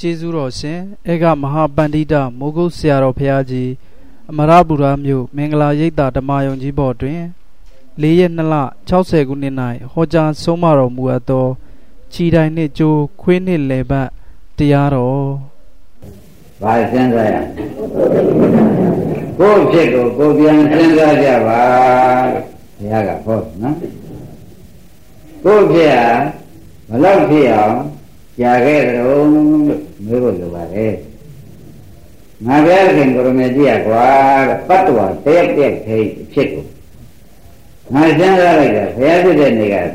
ကျေးဇူးတော်ရှင်ဧကမဟာပန္တိတမိုးကုတ်ဆရာတော်ဘုရားကြီးအမရပူရမြို့မင်္ဂလာရိပ်သာဓမ္မယုံကြီးဘော်တွင်၄ရက်2လ60ခုနှစ်၌ဟောကြားဆုံးမတော်မူအပ်သောခြိတိုင်နှင့်ကြိုးခွေးနှင့်လေပတ်တရားတော်ဘာစဉ်းစားရကိုယ့်ဖြစ်ကိုကိုပြန်စဉ်းစားကြပါဘုရားကဟောနော်ကိုယ့်ဖြစ်ဟာဘလောက်ဖြစ်အောင် ကြာခဲ့တယ်လို့မေးဖို့လိုပါတယ်ငါဘုရားခင်ကိုရမေကြီးကွာပတ္တဝါတရက်တရက်ခေဖြစ်ကိုငါစဉ်းစားလိုက်တာဘုရားဖြစ်တဲ့နေကဒ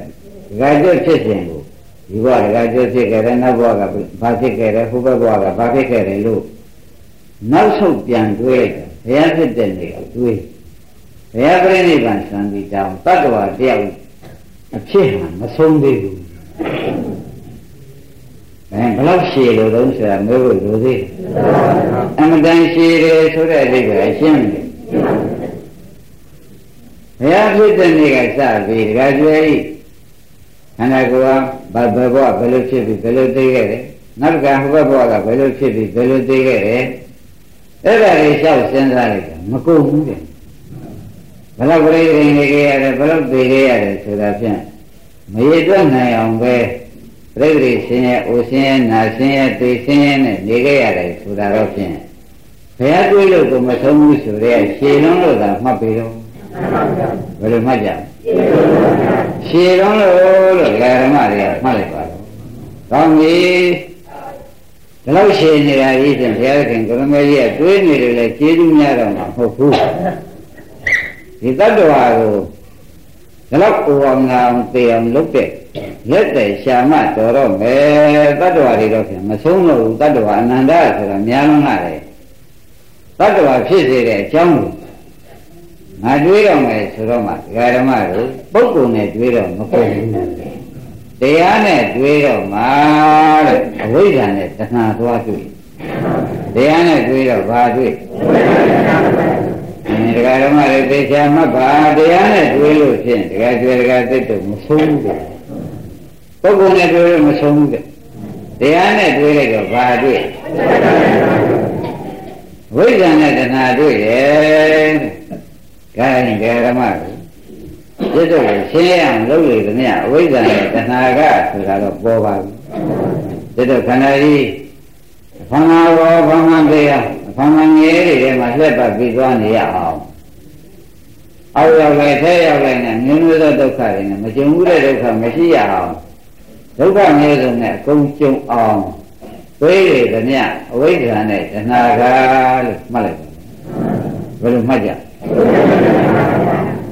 ကာကျွတ်ဖြစ်စဉ်ကိုဒီဘဝဒကာကျွတ်ဖြစ်ခဲ့တယ်နောက်ဘဝကဘာဖြစ်ခဲ့တယ်ဟိုဘက်ဘဝကဘာဖြစ်ခဲ့တယ်လို့နောက်ဆုတ်ပြန်တွေးလိုက်တာဘုရားဖြစ်တဲ့နေကတွေးဘုရားပြိဋိဘံစံဒီတောင်တတ္တဝါတယောက်အဖြစ်ဟာမဆုံးသေးဘူး အဲဘလောက်ရှည်လို့တုံးဆိုတာမေးဖို့လိုသေးအမတန်ရှည်တယ်ဆိုတဲ့အဓိပ္ပာယ်ရှင်းတယ်ဘုရားဖြစ်တဲ့နေ့ကစပြီးဒကာကျွဲဤခန္ဓာကိုယ်ကဘယ်ဘဝဘယ်လိုဖြစ်ပြီးဘယ်လိုသိခဲ့တယ်နောက်တစ်ခါဟိုဘက်ဘဝကဘယ်လိုဖြစ်ပြီးဘယ်လိုသိခဲ့တယ်အဲ့ဒါတွေလျှောက်စဉ်းစားလိုက်တာမကုန်ဘူးတဲ့ဘယ်လောက်ပြိဋိနေခဲ့ရတယ်ဘယ်လောက်သိခဲ့ရတယ်ဆိုတာဖြင့်မရတွက်နိုင်အောင်ပဲ ပြိဋိဆင်းရဲအိုဆင်းရဲနာဆင်းရဲသိဆင်းရဲနဲ့နေခဲ့ရတယ်ဆိုတာတော့ဖြင့်ဘယ်အတွေ့လို့ကိုမဆုံးဘူးဆိုတဲ့ရှည်လုံးလို့သာမှတ်ပြီးတော့ဘယ်လိုမှတ်ကြရှည်လုံးလို့လို့ဓမ္မတွေကမှတ်လိုက်ပါတော့ကောင်းပြီဒီလောက်ရှည်နေတာကြီးဖြင့်ဘုရားခင်ကရမေကြီးကတွေးနေတယ်လေကျေးဇူးများတော့မှာမဟုတ်ဘူးဒီတတ္တဝါကိုဒီ လောက်ကိုအောင်အောင်သိအောင်လုပ်တဲ့လက်တဲ့ရှာမတော်တော့မယ်တတ္တဝါတွေတော့ဖြင့်မဆုံးတော့ဘူးတတ္တဝါအနန္တဆိုတာများလုံးလာတယ်တတ္တဝါဖြစ်စေတဲ့အကြောင်းကိုငါတွေးတော့မယ်ဆိုတော့မှဒကာဓမ္မတို့ပုဂ္ဂိုလ်နဲ့တွေးတော့မကုန်ဘူးတရားနဲ့တွေးတော့မှတဲ့အဝိဇ္ဇာနဲ့တဏှာသွားတွေ့တရားနဲ့တွေးတော့ဘာတွေ့ ဒကာဓမ္မတွေသိချာမှတ်ပါတရားနဲ့တွေးလို့ဖြင့်ဒကာကျွဲဒကာသိတော့မဆုံးဘူးပုဂ္ဂိုလ်နဲ့တွေးလို့မဆုံးဘူးတဲ့တရားနဲ့တွေးလိုက်တော့ဘာတွေ့ဝိဇ္ဇာနဲ့တဏှာတွေ့ရဲ့ဒါရင်ဒကာဓမ္မတွေပြစ္ဆုတ်ကိုရှင်းရအောင်လုပ်လို့သမျှအဝိဇ္ဇာနဲ့တဏှာကဆိုတာတော့ပေါ်ပါဘူးပြစ္ဆုတ်ခန္ဓာကြီးဘာမှရောဘာမှတရားဘာမှငယ်တွေထဲမှာလှက်ပတ်ပြီးသွားနေရအောင် အောက်ရောက်လိုက်ထဲရောက်လိုက်နဲ့မျိုးမျိုးသောဒုက္ခတွေနဲ့မကြုံဘူးတဲ့ဒုက္ခမရှိရအောင်ဒုက္ခမျိုးစုံနဲ့အကုန်ကြုံအောင်သွေးတွေသမျှအဝိဇ္ဇာနဲ့တဏှာကလို့မှတ်လိုက်ဘယ်လိုမှတ်ကြ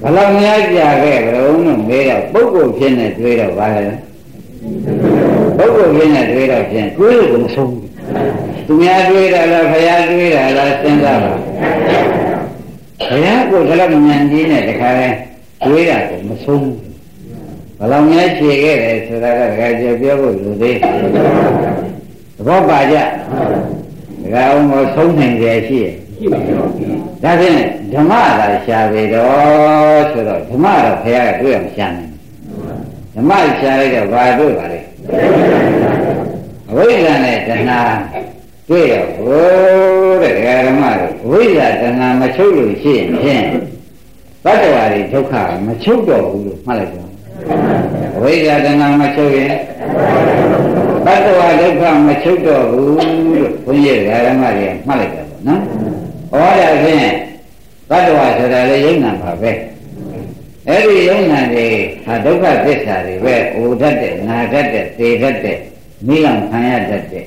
ဘလောက်များကြာခဲ့ကြုံလို့မေးတော့ပုဂ္ဂိုလ်ဖြစ်နေတွေးတော့ဘာလဲပုဂ္ဂိုလ်ဖြစ်နေတွေးတော့ဖြင့်တွေးလို့မဆုံးဘူးသူများတွေးတာလားဖရာတွေးတာလားစဉ်းစားပါ ဘုရားကိုဒါလည်းဉာဏ်ကြီးနဲ့တခါလဲတွေးတာကိုမဆုံးဘူးဘလောက်များခြေခဲ့တယ်ဆိုတာကတခါကျပြောဖို့လူသေးသဘောပါကြတခါအောင်မဆုံးနိုင်ကြရှိရဲ့ဒါဖြင့်ဓမ္မသာရှာပေတော့ဆိုတော့ဓမ္မတော့ဘုရားကတွေ့အောင်ရှာနေဓမ္မရှာလိုက်တော့ဘာတွေ့ပါလဲအဝိဇ္ဇာနဲ့တဏှာ တွေ့ရဘိုးတဲ့ဓမ္မတို့အဝိဇ္ဇာတဏှာမချုပ်လို့ရှိရင်ဖြင့်တတ္တဝါတွေဒုက္ခမချုပ်တော့ဘူးလို့မှတ်လိုက်ပါအဝိဇ္ဇာတဏှာမချုပ်ရင်တတ္တဝါဒုက္ခမချုပ်တော့ဘူးလို့ဘုန်းကြီးဓမ္မတွေမှတ်လိုက်တာပေါ့နော်ဟောရဖြင့်တတ္တဝါဆိုတာလည်းယုံနာပါပဲအဲ့ဒီယုံနာတွေဟာဒုက္ခသစ္စာတွေပဲအိုတတ်တဲ့နာတတ်တဲ့သေတတ်တဲ့မိလောင်ခံရတတ်တဲ့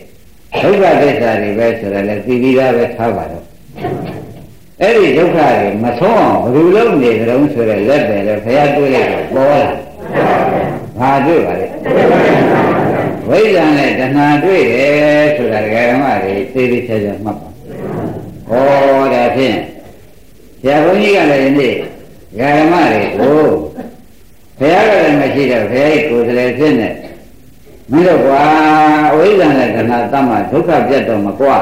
ဒုက္ခသစ္စာတွေပဲဆိုတာလည်းသိပြီးသားပဲထားပါတော့အဲ့ဒီဒုက္ခတွေမဆုံးအောင်ဘယ်လိုလုပ်နေကြုံဆိုတဲ့လက်တယ်လေဘုရားတွေ့လိုက်တော့ပေါ်လာဘာတွေ့ပါလဲဝိဇ္ဇာနဲ့တဏှာတွေ့တယ်ဆိုတာဓမ္မတွေသိသိချာချာမှတ်ပါဟောဒါဖြင့်ဆရာဘုန်းကြီးကလည်းဒီနေ့ဓမ္မတွေကိုဘုရားကလည်းမရှိတော့ဘုရားကိုယ်စလဲဖြစ်နေ မင်းတို့ကွာအဝိဇ္ဇာနဲ့ခန္ဓာတတ်မှဒုက္ခပြတ်တော့မကွာ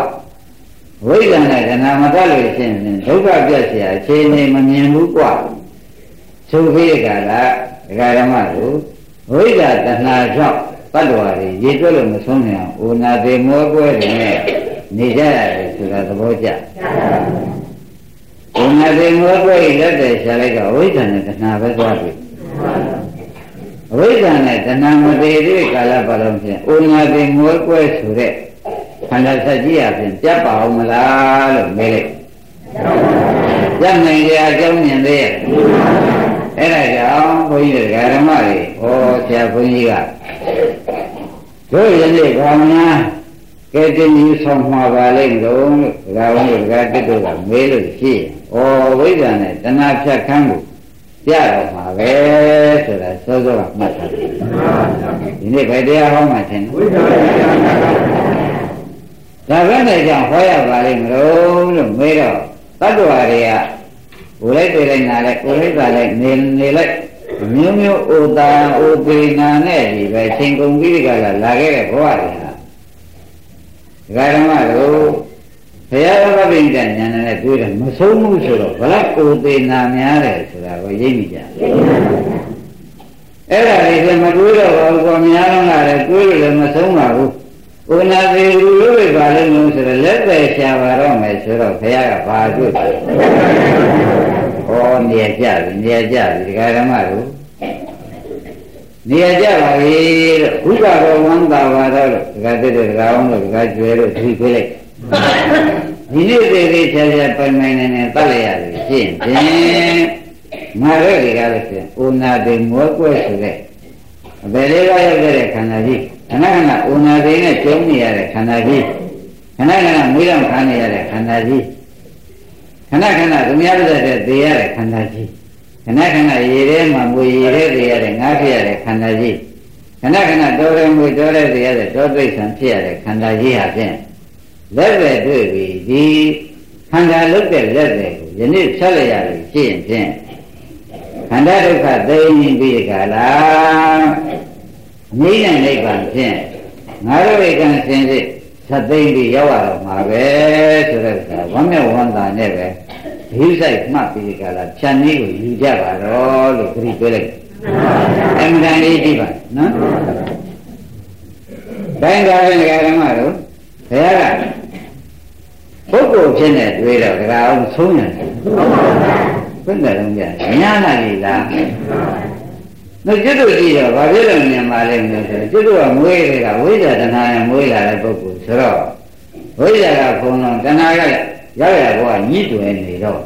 ဝိဇ္ဇာနဲ့ခန္ဓာမတတ်လို့ရှိရင်ဒုက္ခပြတ်เสียအခြေအနေမမြင်ဘူးကွာသုခိကလာဒကာဓမ္မတို့ဝိဇ္ဇာတဏှာကြောင့် တတ္တဝါတွေရေတွက်လို့မဆုံးနိုင်အောင်ဩနာသေးမောကွဲတွေနဲ့နေကြရတယ်ဆိုတာသဘောကျဩနာသေးမောကွဲလက်တဲ့ရှာလိုက်ကဝိဇ္ဇာနဲ့တဏှာပဲသွားပြီ အဝိဇ္ဇာနဲ့တဏှာမသေးသေးကာလပတ်လုံးဖြင့်ဩနာသေးမောကွဲဆိုတဲ့ခန္ဓာဆက်ကြီးအပြင်ပြတ်ပါအောင်မလားလို့မေးလိုက်ပြတ်နိုင်ကြအကြောင်းမြင်သေးရဲ့အဲ့ဒါကြောင့်ဘုန်းကြီးတို့ဓမ္မတွေဩဆရာဘုန်းကြီးကတို့ယနေ့ဘာမှကဲတင်ယူဆောင်မှာပါလိမ့်လို့ဒါဝန်တို့ကတက်တို့ကမေးလို့ရှိရင်ဩဝိဇ္ဇာနဲ့တဏှာဖြတ်ခန်းကို ပြတော့မှာပဲဆိုတာစောစောကမှတ်ထားတယ်ဒီနေ့ဘယ်တရားဟောမှထင်ဝိဇ္ဇာဒါပဲနဲ့ကြောင့်ဟောရပါလိမ့်မလို့လို့မေးတော့တတ္တဝါတွေကကိုယ်လိုက်တွေ့လိုက်နာလိုက်ကိုယ်လိုက်ပါလိုက်နေနေလိုက်မျိုးမျိုးဥတာဥပေနာနဲ့ဒီပဲချိန်ကုန်ပြီးကြလာလာခဲ့တဲ့ဘဝတွေဟာဒကာဓမ္မတို့ ဘုရားသဗ္ဗိတ္တဉာဏ်နဲ့တွေ့တယ်မဆုံးဘူးဆိုတော့ဘလောက်ဥပေနာများတယ်ဆိုတာကိုရိပ်မိကြအဲ့ဒါလေးကမတွေးတော့ဘူးကောများတော့လည်းတွေးလို့လည်းမဆုံးပါဘူးဥနာသေးဘူးလို့ပဲပါလိမ့်လို့ဆိုတော့လက်ပဲရှာပါတော့မယ်ဆိုတော့ဘုရားကဘာတွေ့တယ်ဟောနေရကြပြီနေရကြပြီဒကာဓမ္မတို့နေရကြပါပြီလို့ဘုရားတော်ဝမ်းသာပါတော့လို့ဒကာတက်တဲ့ဒကာအောင်လို့ဒကာကျွဲလို့ဒီခွေးလိုက် ဒီနေ့သေးသေးချာချာပိုင်ပိုင်နေနေတတ်လိုက်ရတယ်ရှင်းဖြင့်ငါတို့တွေကလည်းဖြင့်ဥနာတိမောကွဲဆိုတဲ့အဘယ်လေးကရောက်တဲ့ခန္ဓာကြီးခဏခဏဥနာတိနဲ့ကျုံနေရတဲ့ခန္ဓာကြီးခဏခဏမွေးတော်ခါနေရတဲ့ခန္ဓာကြီးခဏခဏသူများတို့တဲ့သေရတဲ့ခန္ဓာကြီးခဏခဏရေထဲမှာမွေရေထဲသေရတဲ့ငါးဖြစ်ရတဲ့ခန္ဓာကြီးခဏခဏတော်ရဲမွေတော်ရဲသေရတဲ့တောသိဆံဖြစ်ရတဲ့ခန္ဓာကြီးဟာဖြင့် လက်ပဲတွေ့ပြီဒီခန္ဓာလုတ်တဲ့လက်တွေကိုယနေ့ဆက်လိုက်ရလို့ရှိရင်ဖြင့်ခန္ဓာဒုက္ခသိရင်ပြီးကြလားအငြိမ့်တဲ့နိဗ္ဗာန်ဖြင့်ငါတို့ဧကံစင်စစ်သသိမ့်ပြီးရောက်ရတော့မှာပဲဆိုတဲ့အခါဝမ်းမြောက်ဝမ်းသာနဲ့ပဲဒီဆိုင်မှတ်ပြီးကြလားဖြန်နည်းကိုယူကြပါတော့လို့ခရီးပြောလိုက်အမှန်တန်လေးကြည့်ပါနော်တိုင်းကားတဲ့ဓမ္မတို့ဘုရားက ပုဂ္ဂိုလ်ဖြစ်နေတွေ့တော့ဒကာအောင်ဆုံးရတယ်ဘယ်နဲ့လုံးကြညာနာလေလားနော်ကျွတ်တို့ကြည့်တော့ဘာဖြစ်လို့မြင်ပါလဲမလို့ဆိုကျွတ်တို့ကမွေးတွေကဝိဇ္ဇာတဏှာနဲ့မွေးလာတဲ့ပုဂ္ဂိုလ်ဆိုတော့ဝိဇ္ဇာကခုံတော့တဏှာကရောက်ရဘောကညှိတွယ်နေတော့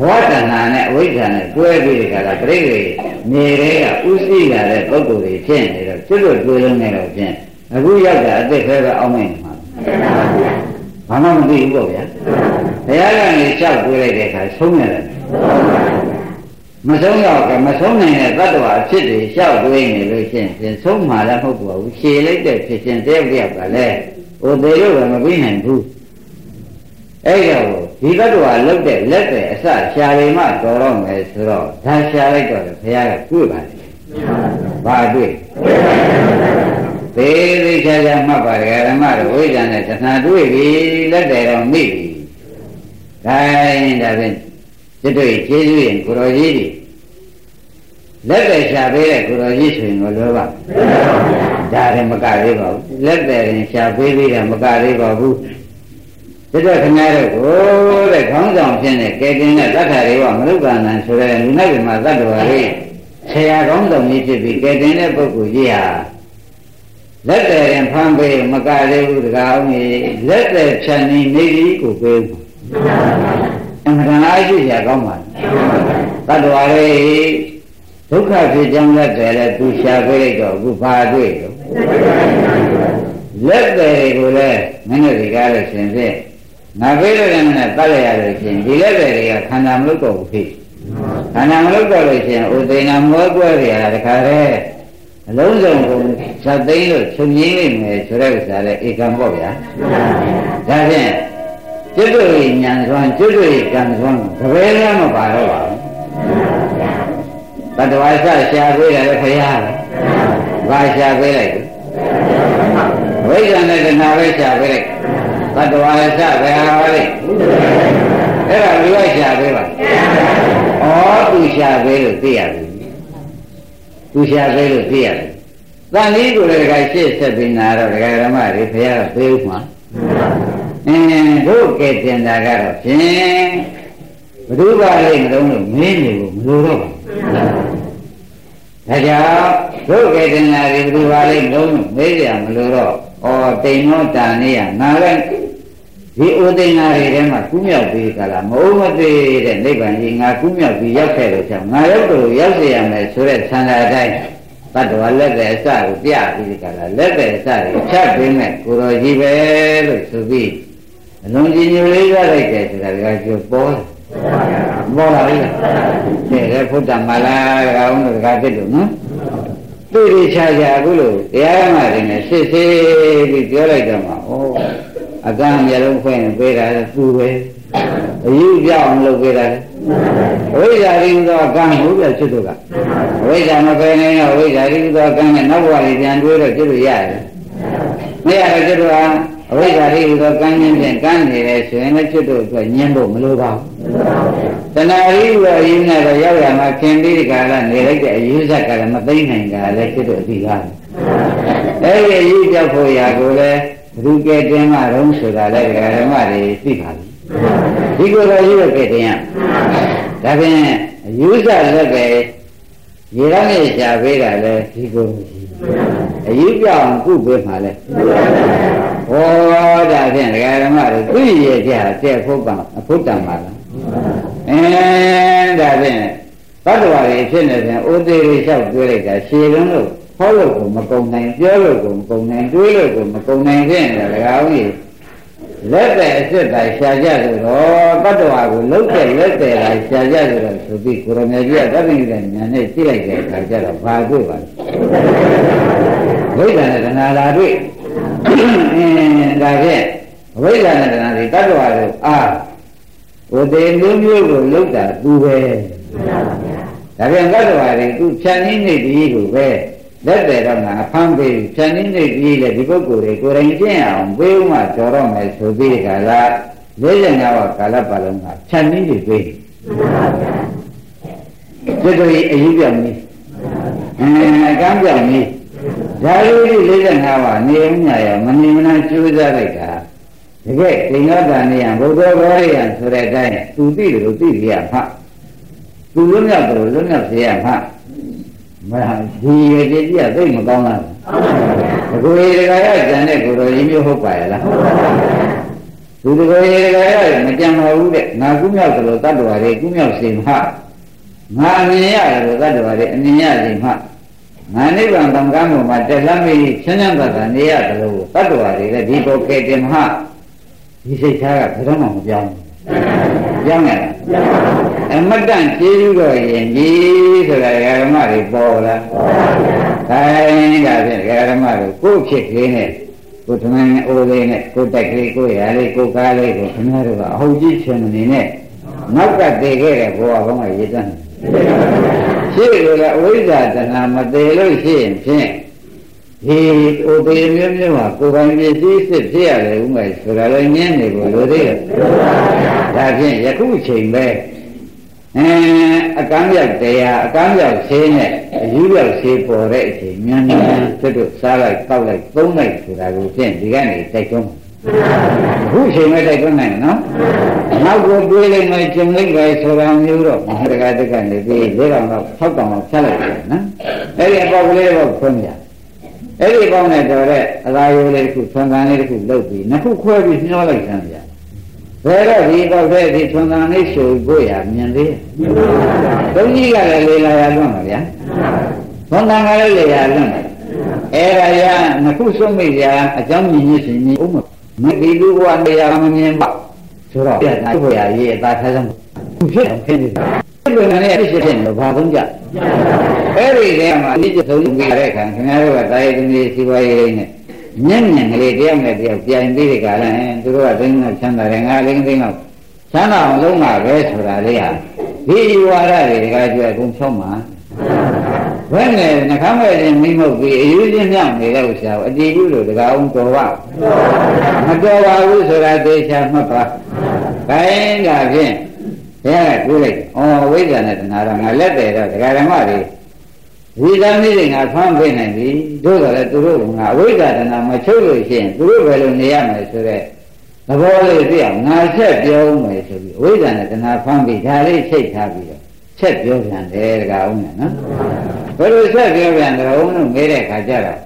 ဘောတဏှာနဲ့အဝိဇ္ဇာနဲ့တွဲပြီးဒီကလာပြိဋိနေတဲ့ကဥသိလာတဲ့ပုဂ္ဂိုလ်တွေဖြစ်နေတော့ကျွတ်တို့တွဲလုံးနေတော့ဖြင့်အခုရောက်တာအစ်စ်ခဲပဲအောင်းမိနေမှာ ဘာမှမသိဘူးပေါ့ဗျာဘုရားကနေလျှောက်တွေးလိုက်တဲ့အခါဆုံးရတယ်မဆုံးတော့ကမဆုံးနိုင်တဲ့တ attva အဖြစ်တွေလျှောက်တွေးနေလို့ရှိရင်ဆုံးမှလည်းမဟုတ်ပါဘူးရှည်လိုက်တဲ့ဖြစ်ခြင်းတယောက်တယောက်ကလည်းဟိုသေးလို့ကမပြီးနိုင်ဘူးအဲ့တော့ဒီတ attva လုတ်တဲ့လက်တွေအစရှာရီမှတော်တော့မယ်ဆိုတော့ဒါရှာလိုက်တော့ဘုရားကတွေ့ပါလေဘာတွေ့ သေးသေးချာချာမှတ်ပါတယ်ဓမ္မတို့ဝိဇ္ဇာနဲ့တဏှာတွေ့ပြီလက်တယ်တော့မိပြီဒါရင်ဒါဖြင့်จิตတို့ကျေးဇူးရင်ကိုရောကြီးတွေလက်တယ်ရှာပေးတဲ့ကိုရောကြီးဆိုရင်တော့လောဘဒါလည်းမကသေးပါဘူးလက်တယ်ရင်ရှာပေးသေးတယ်မကသေးပါဘူးဒီတော့ခင်ဗျားတို့ကိုတဲ့ခေါင်းဆောင်ဖြစ်နေကဲတင်တဲ့တတ်တာတွေကမလုက္ကဏံဆိုတဲ့လူနိုင်ပြမှာတတ်တော်လေးဆရာကောင်းဆောင်ကြီးဖြစ်ပြီးကဲတင်တဲ့ပုဂ္ဂိုလ်ကြီးဟာ လက်တယ်ရင်ဖမ်းပေးမကသေးဘူးတကားအောင်ကြီးလက်တယ်ဖြန်နေနေပြီကိုပေးဘူးအမှန်တရားရှိရကောင်းပါတတ္တဝါတွေဒုက္ခဖြစ်ကြောင်းလက်တယ်လဲသူရှာပေးလိုက်တော့အခုဘာတွေ့တော့လက်တယ်ကိုလည်းမင်းတို့ဒီကားလို့ရှင်ဖြင့်ငါပေးလို့လည်းနဲ့တတ်လိုက်ရလို့ရှင်ဒီလက်တယ်တွေကခန္ဓာမလို့တော့ဘူးဖြစ်ခန္ဓာမလို့တော့လို့ရှင်ဥဒေနာမောကွဲရတာတခါတည်း အလုံးစုံကိုဇတ်သိန်းလို့ချုပ်ရင်းနေမယ်ဆိုတဲ့ဥစ္စာလည်းဧကံပေါ့ဗျာဒါဖြင့်ကျွတ်တို့ညံစွမ်းကျွတ်တို့ကံစွမ်းတပည့်လည်းမပါတော့ပါဘူးတတဝါဆရှာပေးတယ်ခရရဘာရှာပေးလိုက်ဝိဇ္ဇာနဲ့တဏှာပဲရှာပေးလိုက်တတဝါဆဘယ်ဟာလဲအဲ့ဒါလူကရှာပေးပါဩသူရှာပေးလို့သိရပြီ သူရှာပေးလို့သိရတယ်တန်လေးကိုလည်းတခါရှေ့ဆက်ပြီးနာတော့ဒကာဓမ္မတွေဖရာကပေးဥမှာအင်းတို့ကဲတင်တာကတော့ဖြင့်ဘုရားပါလိမ့်မလို့မင်းတွေကိုမလိုတော့ပါဒါကြောင့်တို့ကဲတင်တာတွေဘုရားပါလိမ့်မလို့မေးကြမလို့တော့ဩတိမ်နောတာနေရငါလည်း ဒီဥသိဏတွေထဲမှာကူးမြောက်ပြီးကြလားမဟုတ်မသေးတဲ့နိဗ္ဗာန်ကြီးငါကူးမြောက်ပြီးရောက်ခဲ့လို့ကြောင့်ငါရောက်လို့ရောက်စေရမယ်ဆိုတဲ့ဆန္ဒအတိုင်းတတ္တဝါလက်တဲ့အစကိုပြပြီးကြလားလက်တဲ့အစကိုဖြတ်ပေးမဲ့ကိုတော်ကြီးပဲလို့ဆိုပြီးအလုံးကြီးညိုလေးရလိုက်တယ်ဆိုတာကပြောပေါ်ပေါ်လာပြီတဲ့တဲ့ဘုဒ္ဓမလာကအောင်လို့ကတက်လို့နော်တွေ့ရချာချာအခုလို့တရားမှတွေနဲ့စစ်စစ်ပြီးပြောလိုက်တော့မှဩ အကန့်မျိုးလုံးဖွင့်ပေးတာသူပဲအယူပြောင်းလုပ်ပေးတာအဝိဇ္ဇာရင်းသောအကန့်ဟုတ်ပြချစ်တို့ကအဝိဇ္ဇာမပယ်နိုင်တော့အဝိဇ္ဇာရင်းသောအကန့်နဲ့နောက်ဘဝကြီးပြန်တွေးတော့ချစ်လို့ရတယ်မရတော့ချစ်တို့ကအဝိဇ္ဇာရင်းသောကမ်းခြင်းဖြင့်ကမ်းနေတယ်ဆိုရင်လည်းချစ်တို့အတွက်ညှင်းဖို့မလိုပါဘူးတဏှာရီရောအယူနဲ့တော့ရောက်ရမှာခင်ပြီးဒီကလာနေလိုက်တဲ့အယူဇက်ကလည်းမသိနိုင်ကြလည်းချစ်တို့အသိကားတယ်အဲ့ဒီအယူပြောက်ဖို့ရာကိုလည်း ဘုကဲတင်မှတော့ဆိုတာလည်းဓမ္မတွေသိပါပြီဒီကိုယ်တော်ကြီးကဲတင်ရဒါဖြင့်ယူဆလက်ပဲရေရနဲ့ရှားပေးတာလဲဒီကိုယ်တော်ကြီးအယူပြောင်းကုပေးမှလဲဟောဒါဖြင့်ဓမ္မတွေသိရကြတဲ့ဖုတ်ပံအဖုတ်တံပါလားအဲဒါဖြင့်ဘတ်တော်ရီဖြစ်နေပြန်အိုသေးလေးလျှောက်တွေးလိုက်တာရှည်လုံးလို့ ဟောလို့ကိုမကုံနိုင်ပြောလို့ကိုမကုံနိုင်တွေးလို့ကိုမကုံနိုင်တဲ့လည်း၎င်းကြီးလက်တဲ့အစ်စ်တိုင်းရှာကြဆိုတော့တတ္တဝါကိုလုတ်တဲ့လက်တဲ့တိုင်းရှာကြဆိုတော့ဆိုပြီးကိုရမေကြီးကတပိဋကဉာဏ်နဲ့ကြည့်လိုက်တဲ့အခါကျတော့ဘာတွေ့ပါလဲဝိဇ္ဇာနဲ့တဏှာလာတွေ့အင်းဒါဖြင့်ဝိဇ္ဇာနဲ့တဏှာဒီတတ္တဝါကိုအာဟိုတေမျိုးမျိုးကိုလုတ်တာသူပဲဒါပြန်တတ္တဝါတွေသူဖြန်ရင်းနေဒီကိုပဲ လက်တယ်တော့ငါအဖမ်းပေးဖြန်ရင်းနေပြီးလေဒီပုဂ္ဂိုလ်တွေကိုယ်တိုင်ကျင့်အောင်ပေးဥမှကြော်တော့မယ်ဆိုပြီးကြလား45ဝကာလပတ်လုံးကဖြန်ရင်းနေပေးစိတ်တွေအယူပြောင်းနေအဲအကမ်းပြောင်းနေဒါလိုဒီ45ဝနေဥညာရမနေမနာကျိုးစားလိုက်တာတကယ်ဒိဋ္ဌာတန်နေရဘုဒ္ဓဘောရိယဆိုတဲ့အတိုင်းသူသိတယ်လို့သိရမှာသူလွတ်မြောက်တယ်လို့လွတ်မြောက်စေရမှာ မဟာဒီရည်ကြီးကသိမကောင်းလားတကူရေတကာရကျန်တဲ့ကိုယ်တော်ကြီးမျိုးဟုတ်ပါရဲ့လားသူတကူရေတကာရမကြံပါဘူးတဲ့ငါကုမြောက်တယ်လို့တတ္တဝါတွေကုမြောက်စေမှာငါအမြင်ရတယ်လို့တတ္တဝါတွေအမြင်ရစေမှာငါနိဗ္ဗာန်တန်ခမ်းပေါ်မှာတက်လမ်းပြီးချမ်းချမ်းသာသာနေရတယ်လို့တတ္တဝါတွေလည်းဒီပေါ်ကဲတင်မှာဒီစိတ်ထားကဘယ်တော့မှမပြောင်းဘူး ပြောင်းရလားအမတန်ကျေးဇူးတော်ရင်ကြီးဆိုတာဓမ္မတွေပေါ်လာခိုင်းတာဖြင့်ဓမ္မတွေကိုဖြစ်ခင်းနဲ့ကိုသမန်အိုးလေးနဲ့ကိုတိုက်ကလေးကိုရာလေးကိုကားလေးကိုခင်ဗျားတို့ကအဟုတ်ကြီးချင်နေနဲ့နောက်ကတည်ခဲ့တဲ့ဘဝကောင်းကရည်တတ်ရှိလို့လည်းအဝိဇ္ဇာတဏမတည်လို့ရှိရင်ဖြင့် ဒီဥပေမျိုးမျိုးမှာကိုယ်ပိုင်ပစ္စည်းစစ်ဖြစ်ရတယ်ဥမဲ့ဆိုတာလည်းညင်းနေကိုလိုသေးတယ်ဒါဖြင့်ယခုချိန်ပဲအဲအကမ်းပြောက်တရားအကမ်းပြောက်ဆေးနဲ့အယူပြောက်ဆေးပေါ်တဲ့အချိန်မြန်မြန်ကျွတ်တို့စားလိုက်တောက်လိုက်သုံးလိုက်ဆိုတာကိုဖြင့်ဒီကနေတိုက်တွန်းအခုချိန်မဲ့တိုက်တွန်းနိုင်နော်နောက်ကိုတွေးလိုက်မှကျင်လိုက်ပဲဆိုတာမျိုးတော့မဟာတကတကနေပြီး၄ကောင်တော့၆ကောင်တော့ဖြတ်လိုက်တယ်နော်အဲ့ဒီအပေါက်ကလေးတော့ဖွင့်ပြ အဲ့ဒီပေါင်းနဲ့တော်တဲ့အသာရိုးလေးတစ်ခုသွန်သံလေးတစ်ခုလုပ်ပြီးနှစ်ခုခွဲပြီးညှောလိုက်စမ်းပြဘယ်တော့ဒီပေါက်တဲ့ဒီသွန်သံလေးရှုပ်ဖို့ရမြင်သေးဘုန်းကြီးကလည်းလေလာရလွန့်ပါဗျာသွန်သံကလည်းလေလာလွန့်တယ်အဲ့ဒါရနှစ်ခုဆုံးမိကြအကြောင်းမြင်ရခြင်းကြီးဥမမဒီလူဘဝနေရာမမြင်ပါဆိုတော့ပြတ်တာဖို့ရရေးအသာထားစမ်းဖြစ်ဖြစ်နေတာ ဘယ်နဲ့အဲ့ဒီဖြစ်နေဘာသုံးကြအဲ့ဒီတည်းမှာအနည်းဆုံးပြီးတဲ့အခါခင်ဗျားတို့ကတာယသမီးစီဝါရေးနဲ့ညံ့ညံ့ကလေးတယောက်နဲ့တယောက်ပြန်ပြီးတဲ့ကာလဟင်သူတို့ကသိန်းနဲ့ချမ်းသာတယ်ငါလေးသိန်းတော့ချမ်းသာအောင်လုံးမှာပဲဆိုတာလေးဟာဒီဤဝါဒတွေကကြွယ်အကုန်ဖြောင်းမှာဘယ်နဲ့နှခမ်းမဲ့ရင်မိမဟုတ်ပြီးအယူချင်းမြောက်နေတဲ့ဥစ္စာကိုအတည်ပြုလို့တကားအောင်တော်ပါမတော်ပါဘူးဆိုတာသေချာမှတ်ပါခိုင်းတာဖြင့် ဘုရားကပြောလိုက်ဩဝိဇ္ဇာနဲ့တဏှာတော့ငါလက်တယ်တော့ဒကာဓမ္မတွေဝိသမိတွေငါဖမ်းပေးနိုင်ပြီတို့ကလည်းသူတို့ကငါအဝိဇ္ဇာတဏမချုပ်လို့ရှိရင်သူတို့ဘယ်လိုနေရမလဲဆိုတော့သဘောလေးသိအောင်ငါဆက်ပြောမယ်ဆိုပြီးအဝိဇ္ဇာနဲ့တဏဖမ်းပြီးဒါလေးချိတ်ထားပြီးတော့ဆက်ပြောပြန်တယ်တကားဦးနဲ့နော်ဘယ်လိုဆက်ပြောပြန်တယ်ဦးလို့မေးတဲ့ခါကျတော့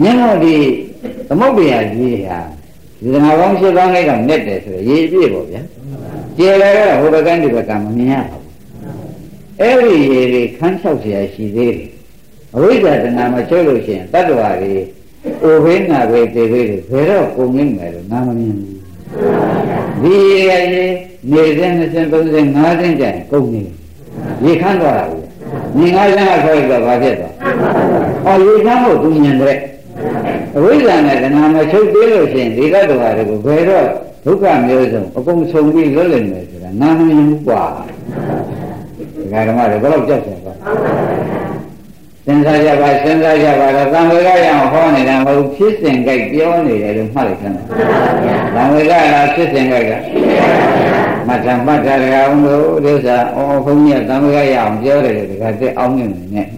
မြင်းတို့ဒီသမုတ်တရားကြီးဟာဒီငါကောင်းရှင်းကောင်းလေးတော့နဲ့တယ်ဆိုတော့ရေးပြည့်ပေါ့ဗျာ ကျေလည်းတော့ဟိုဘက်ကန်းဒီဘက်ကမမြင်ရဘူးအဲ့ဒီရေတွေခန်းလျှောက်เสียရှိသေးတယ်အဝိဇ္ဇာတဏမချုပ်လို့ရှိရင်တတ္တဝါတွေအိုဘေးနာဘေးတေဘေးတွေဘယ်တော့ကုန်နေမယ်လို့ငါမမြင်ဘူးဒီရေရေနေစဉ်20 30 50ကျန်ကုန်နေရေခန်းသွားတာဘူးညီငါးကျန်ကခေါ်ရတော့ဘာဖြစ်သွားဟောရေခန်းဖို့သူမြင်တဲ့အဝိဇ္ဇာနဲ့တဏမချုပ်သေးလို့ရှိရင်ဒီတတ္တဝါတွေကိုဘယ်တော့ ဒုက္ခမျိုးစုံအကုန်ဆုံးပြီးလွတ်လပ်မယ်ဆိုတာနာမမြင်ဘူးကွာဒကာဓမ္မတွေဘယ်တော့ကြောက်ကြပါစဉ်းစားကြပါစဉ်းစားကြပါတော့သံဝေကရအောင်ဟောနေတာမဟုတ်ဖြစ်စဉ်ကြိုက်ပြောနေတယ်လို့မှတ်လိုက်သမ်းသံဝေကလားဖြစ်စဉ်ကြိုက်ကမထမထတကအောင်လို့ဒုစရအော်ဘုန်းကြီးကသံဝေကရအောင်ပြောတယ်တကတက်အောင်နေတယ်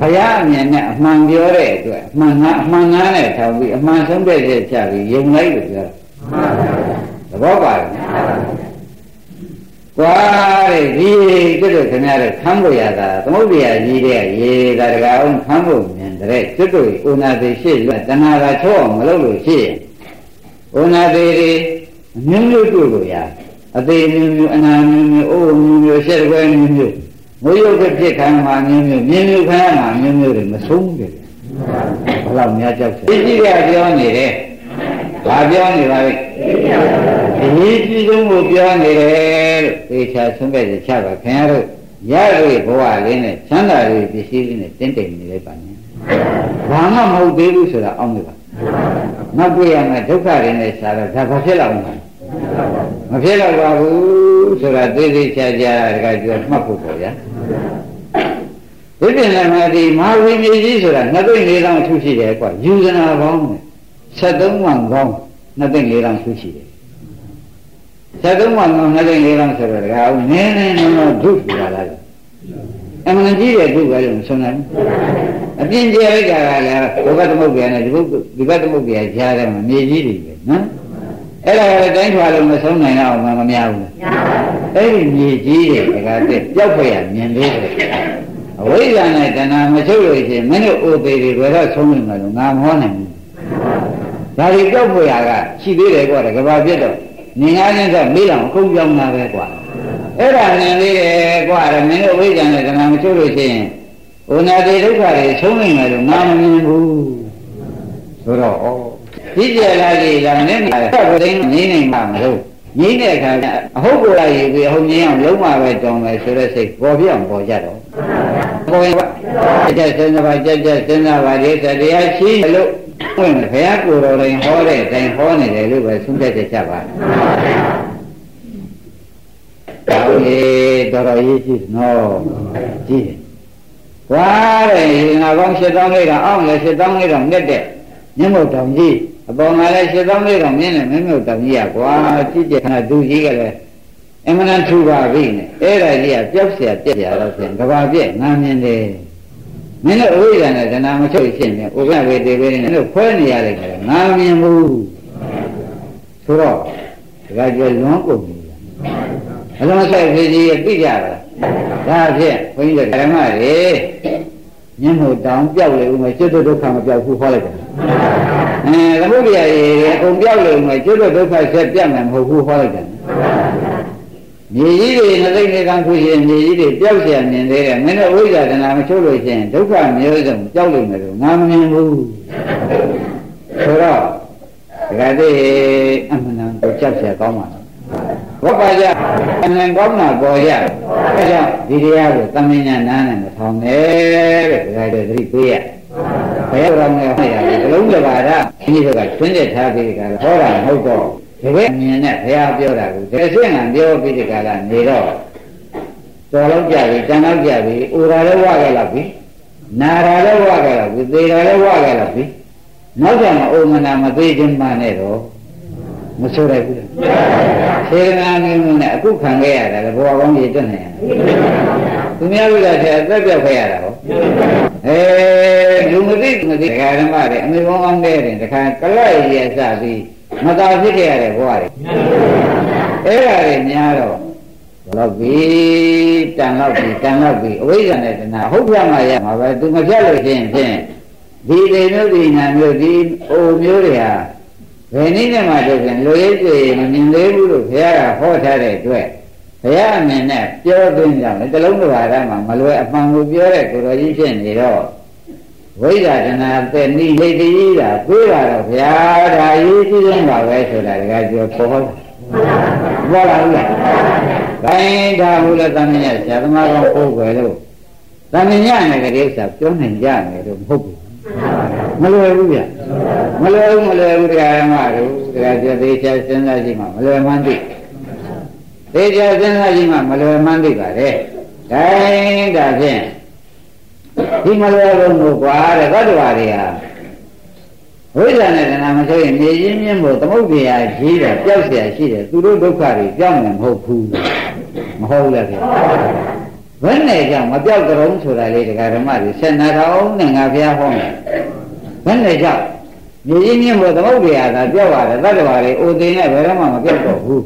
ဘုရားအမြင်နဲ့အမှန်ပြောတဲ့အတွက်အမှန်ကအမှန်ငါးနဲ့ထောင်ပြီးအမှန်ဆုံးတဲ့ချက်ချပြီးယုံလိုက်လို့ပြောတာသ ဘောပါတယ်ကွာတဲ့ဒီကျွတ်တို့ခင်ဗျားတို့ခမ်းဖို့ရတာသမုဒ္ဒရာကြီးတဲ့ရေတာတကအောင်ခမ်းဖို့မြင်တဲ့ကျွတ်တို့ဥနာသိရှိရတဏှာကချောအောင်မလုပ်လို့ရှိရင်ဥနာသိတွေအမျိုးမျိုးတွေ့လို့ရအသေးမျိုးမျိုးအနာမျိုးမျိုးအိုးမျိုးမျိုးရှက်ကွဲမျိုးမျိုးငိုရုပ်ဖြစ်ခံမှာမျိုးမျိုးမြင်းမျိုးခံမှာမျိုးမျိုးတွေမဆုံးဘူးဘယ်လောက်များကြောက်ချင်ဒီကြီးကပြောနေတယ် ဘာပြောနေပါလဲအရေးကြီးဆုံးကိုပြောနေတယ်လို့သေချာဆုံးဖြတ်ချပါခင်ဗျားတို့ရရဘဝလေးနဲ့ချမ်းသာရေးပစ္စည်းလေးနဲ့တင်းတိမ်နေလိုက်ပါနဲ့ဘာမှမဟုတ်သေးဘူးဆိုတာအောင်းနေပါနောက်တွေ့ရမယ်ဒုက္ခတွေနဲ့ရှာတော့ဒါဘာဖြစ်လောက်မှာမဖြစ်တော့ပါဘူးဆိုတာသိသိချာချာတကကြွမှတ်ဖို့ပေါ့ဗျာဒီပြင်လည်းဒီမဟာဝိမြေကြီးဆိုတာနှစ်သိန်းလေးတောင်ထုရှိတယ်ကွာယူဇနာပေါင်းနဲ့ 73万ကောင်းနှစ်သိန်းလေးတောင်ထုရှိတယ်73万ကောင်းနှစ်သိန်းလေးတောင်ဆိုတော့တကယ်နည်းနည်းနော်နော်ဒုပြလာလားအမှန်ကြီးတဲ့ဒုပဲလို့ဆုံးတယ်အပြင်းကျဲလိုက်တာကလည်းဘုဘသမုတ်ပြန်နဲ့ဒီဘုဒီဘသမုတ်ပြန်ကြားတယ်မှာမြေကြီးတွေပဲနော်အဲ့ဒါကလည်းတိုင်းထွာလို့မဆုံးနိုင်တော့မှမများဘူးအဲ့ဒီမြေကြီးတွေတကယ်တက်ကြောက်ဖွယ်ရမြင်သေးတယ်အဝိဇ္ဇာနဲ့တဏှာမချုပ်လို့ရှိရင်မင်းတို့အိုသေးတွေဘယ်တော့ဆုံးနိုင်မှာလို့ငါမဟောနိုင်ဘူး ဒါတွေကြောက်ဖွယ်ရကရှိသေးတယ်ကွာတကဘာပြတ်တော့နေငါးချင်းကမေးတော့အခုပြောင်းတာပဲကွာအဲ့ဒါနင်လေးတယ်ကွာရမင်းတို့ဝိဇ္ဇာနဲ့တဏှာမချုပ်လို့ရှိရင်ဩနာတိဒုက္ခတွေဆုံးနိုင်မှာလို့ငါမမြင်ဘူးဆိုတော့ဩဒီကြလာကြီးကနင်းနေတာဘယ်တိုင်းငြိမ့်နိုင်မှာမလို့ငြိမ့်တဲ့အခါကျအဟုတ်ကိုယ်လိုက်ယူပြီးအဟုတ်ငြိမ့်အောင်လုံးမပဲတောင်းမယ်ဆိုတဲ့စိတ်ပေါ်ပြအောင်ပေါ်ကြတော့ပေါ်ရင်ကြက်စဉ်းစားပါကြက်ကြက်စဉ်းစားပါဒီတရားရှိလို့ ဘုရားကိုယ်တော်တိုင်ဟောတဲ့အတိုင်းဟောနေတယ်လို့ပဲသုံးဖြတ်ချက်ပါဒါလေတော်တော်ရေးကြည့်နော်ကြည့်ွာတဲ့ငါကောင်းရှစ်တောင်းလေးတော့အောင်းလေရှစ်တောင်းလေးတော့မြက်တဲ့မြင့်မုတ်တောင်ကြီးအပေါ်မှာလည်းရှစ်တောင်းလေးတော့မြင့်တယ်မြင့်မုတ်တောင်ကြီးอ่ะကွာကြည့်ကြခဏသူကြီးကလည်းအမှန်တန်ထူပါပြီနဲ့အဲ့ဒါကြီးကပျောက်เสียပြက်เสียတော့ဖြင့်ကဘာပြက်ငါမြင်တယ် မင်းတို့အဝိဇ္ဇာနဲ့တဏှာမချုပ်ရှင်းနေဥပ္ပဝေတေဝေနဲ့တို့ဖွဲနေရတဲ့ခါငါမြင်ဘူးဆိုတော့ဒါကြလွန်ကုန်ပြီအလုံးဆိုင်ဖြစ်ကြီးပြကြတာဒါဖြင့်ဘုန်းကြီးတို့ဓမ္မတွေမျက်မှောက်တောင်ပြောက်လေဦးမယ်ကျွတ်ဒုက္ခမပြောက်ဘူးဟောလိုက်တယ်အဲသမုဒ္ဒရာရေအကုန်ပြောက်လေဦးမယ်ကျွတ်ဒုက္ခဆက်ပြတ်မယ်မဟုတ်ဘူးဟောလိုက်တယ် မြေကြီးတွေနှိမ့်နေကံဆိုရင်မြေကြီးတွေပျောက်ပြန်နေသေးတယ်မင်းတို့ဝိဇ္ဇာတဏှာမချိုးလို့ရှိရင်ဒုက္ခမျိုးစုံကြောက်လိမ့်မယ်လို့ငါမမြင်ဘူးဆိုတော့ဒါကြတဲ့အမှန်တန်ကိုကြောက်ပြကောင်းပါလားဘောပါကြအမှန်ကောင်းတာပေါ်ရအဲကြောင့်ဒီတရားကိုသမဉ္ဇဏနာနဲ့မထောင်နဲ့တဲ့ဒါကြတဲ့သတိပေးရဘယ်ရောင်လဲဟဲ့ရဒီလုံးကြပါတာဒီဘက်ကတွင်းတဲ့ထားပြီးကြတာဟောတာမဟုတ်တော့ ဒီဘက်မြင်နဲ့ဘုရားပြောတာကိုတကယ်ရှင်းကပြောပြီးဒီကလာနေတော့တော်တော့ကြပြီတန်တော့ကြပြီဥရာလည်းဝခဲ့လောက်ပြီနာရာလည်းဝခဲ့လောက်ပြီသေရာလည်းဝခဲ့လောက်ပြီနောက်ကြမှာအိုမနာမသေးခြင်းမှနဲ့တော့မဆိုရဘူးစေတနာမျိုးမျိုးနဲ့အခုခံခဲ့ရတာလေဘဝကောင်းကြီးတက်နေရသူများလူလာတဲ့အသက်ပြောက်ခဲ့ရတာဟောအဲလူမသိမသိဒကာဓမ္မတွေအမေကောင်းအောင်တဲ့တယ်တခါကလိုက်ရစပြီး မသာဖြစ်ခဲ့ရတဲ့ဘဝတွေအဲ့ဒါတွေများတော့တော့ပြီတန်တော့ပြီတန်တော့ပြီအဝိဇ္ဇာနဲ့တဏှာဟုတ်ပြမှရမှာပဲသူမပြတ်လို့ရှိရင်ဖြင့်ဒီလေမျိုးဒီနာမျိုးဒီအိုမျိုးတွေဟာဘယ်နည်းနဲ့မှတော့ပြန်လူရိပ်တွေမမြင်သေးဘူးလို့ဘုရားကဟောထားတဲ့အတွက်ဘုရားအမြင်နဲ့ပြောသွင်းကြတယ်တလုံးတစ်ပါးတည်းမှာမလွယ်အမှန်ကိုပြောတဲ့ကိုယ်တော်ကြီးဖြစ်နေတော့ ဝိဇ္ဇာတဏှာတဲ့နိဟိတကြီးတာပြေးတာတော့ဘုရားဒါရေးကြည့်ရင်ပါပဲဆိုတာတကယ်ပြောပေါ်ပေါ်လာဘူးလားခိုင်းဒါဘူးလေတမန်ရဆရာသမားကောင်ပို့ွယ်လို့တမန်ရနဲ့ကလေးဥစ္စာပြောနိုင်ကြမယ်လို့မဟုတ်ဘူးမလွယ်ဘူးဗျမလွယ်ဘူးမလွယ်ဘူးတရားဓမ္မတို့တရားကျသေးချာစဉ်းစားကြည့်မှမလွယ်မှန်းသိသေးချာစဉ်းစားကြည့်မှမလွယ်မှန်းသိပါလေခိုင်းဒါဖြင့် ဒီမလွယ်ဘူးလို့ကွာတဲ့သတ္တဝါတွေဟာဝိဇ္ဇာနဲ့တဏှာမဆိုရင်နေရင်းမြင့်ဖို့သမုဒ္ဒရာကြီးတယ်ပျောက်เสียရှိတယ်သူတို့ဒုက္ခတွေကြောက်မယ်မဟုတ်ဘူးမဟုတ်လည်းခင်ဘယ်နဲ့ကြောင့်မပြောက်ကြုံဆိုတာလေးတရားဓမ္မတွေဆက်နာတော်နဲ့ငါဘုရားဟောမယ်ဘယ်နဲ့ကြောင့်နေရင်းမြင့်ဖို့သမုဒ္ဒရာသာပြောက်ရတယ်တတ္တဝါတွေအိုသိနဲ့ဘယ်တော့မှမပြောက်တော့ဘူး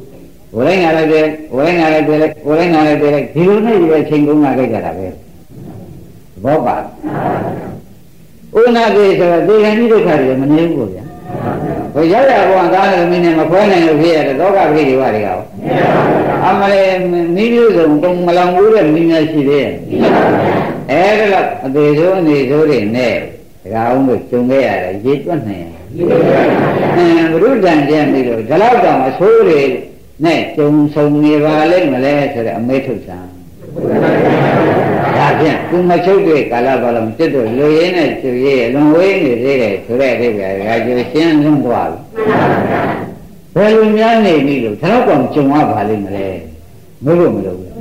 ဝိုင်းငါလည်းပဲဝိုင်းငါလည်းပဲဝိုင်းငါလည်းပဲဒီလိုနဲ့ဒီပဲချိန်ကုန်လာခဲ့ကြတာပဲ ဘောပါဥနာတိဆိုတော့ဒေဂန်ကြီးဒုက္ခတွေမနေဘူးဗျာဘယ်ရောက်ရဘောသားလည်းမင်းနဲ့မခွဲနိုင်လို့ဖြစ်ရတဲ့ဒုက္ခပိဋိဝါတွေကရောအမလေးမိမျိုးစုံတုံမလောင်ဘူးတဲ့မိများရှိသေးရဲ့အဲ့ဒါတော့အသေးဆုံးအနေဆိုးတွေနဲ့ဒကာအောင်တို့ကျုံခဲ့ရတယ်ရေးတွက်နိုင်ရင်အင်းဘုရုဒ္ဒံကျန်ပြီးတော့ဒီလောက်တောင်အဆိုးတွေနဲ့ကျုံဆုံနေပါလိမ့်မလဲဆိုတဲ့အမေထုတ်ဆံဒါ ဖြင့်သူမချုပ်တဲ့ကာလပါလုံးစစ်တို့လူရင်းနဲ့သူရေးလွန်ဝေးနေသေးတယ်ဆိုတဲ့အဖြစ်ပဲဒါကျရှင်းလုံးသွားပြီဘယ်လိုများနေပြီလို့ဒါတော့ကောင်ကြုံရပါလိမ့်မလဲမလို့မလို့ဘူး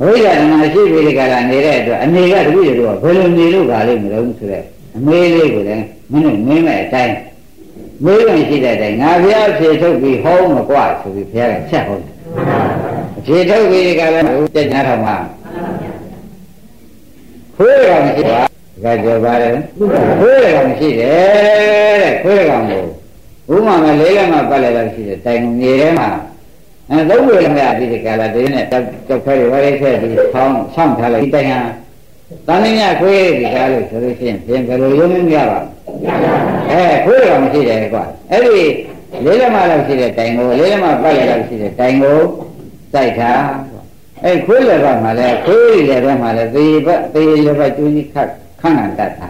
ဝိဇ္ဇာနာရှိပြီဒီကလာနေတဲ့အတွက်အနေကတပည့်တွေကဘယ်လိုနေလို့ပါလိမ့်မလို့ဆိုတဲ့အမေးလေးကိုလည်းမင်းတို့မင်းမဲ့အတိုင်းမေးဝင်ရှိတဲ့အတိုင်းငါဘုရားဖြေထုတ်ပြီးဟောမကွာဆိုပြီးဘုရားကချက်ဟောတယ်ဖြေထုတ်ပြီးဒီကလာတက်ညာထောင်မှာ ခွေးကောင်ရှိတာကကြောပါတယ်ခွေးကောင်ရှိတယ်တဲ့ခွေးကောင်ကိုဥမာမလေးလည်းမပတ်လိုက်တော့ရှိတယ်တိုင်မြေထဲမှာအဲသုံးဝေလည်းမရပြီးဒီကလာတင်းနဲ့တောက်ခဲတွေဝါးလေးဆက်ပြီးဆောင်းဆောင်းထားလိုက်ဒီတိုင်ဟာတန်မြတ်ခွေးဒီကားလို့ဆိုလို့ရှိရင်ပြင်ဘယ်လိုရုံးမရပါအဲခွေးကောင်ရှိတယ်ကွာအဲ့ဒီလေးလည်းမလောက်ရှိတဲ့တိုင်ကိုလေးလည်းမပတ်လိုက်တော့ရှိတဲ့တိုင်ကိုစိုက်ထား အဲခွေးလည်းပါမှလည်းခွေးလည်းပဲမှလည်းသေဘသေလည်းပဲကျူးကြီးခတ်ခန့်ခံတတ်တာ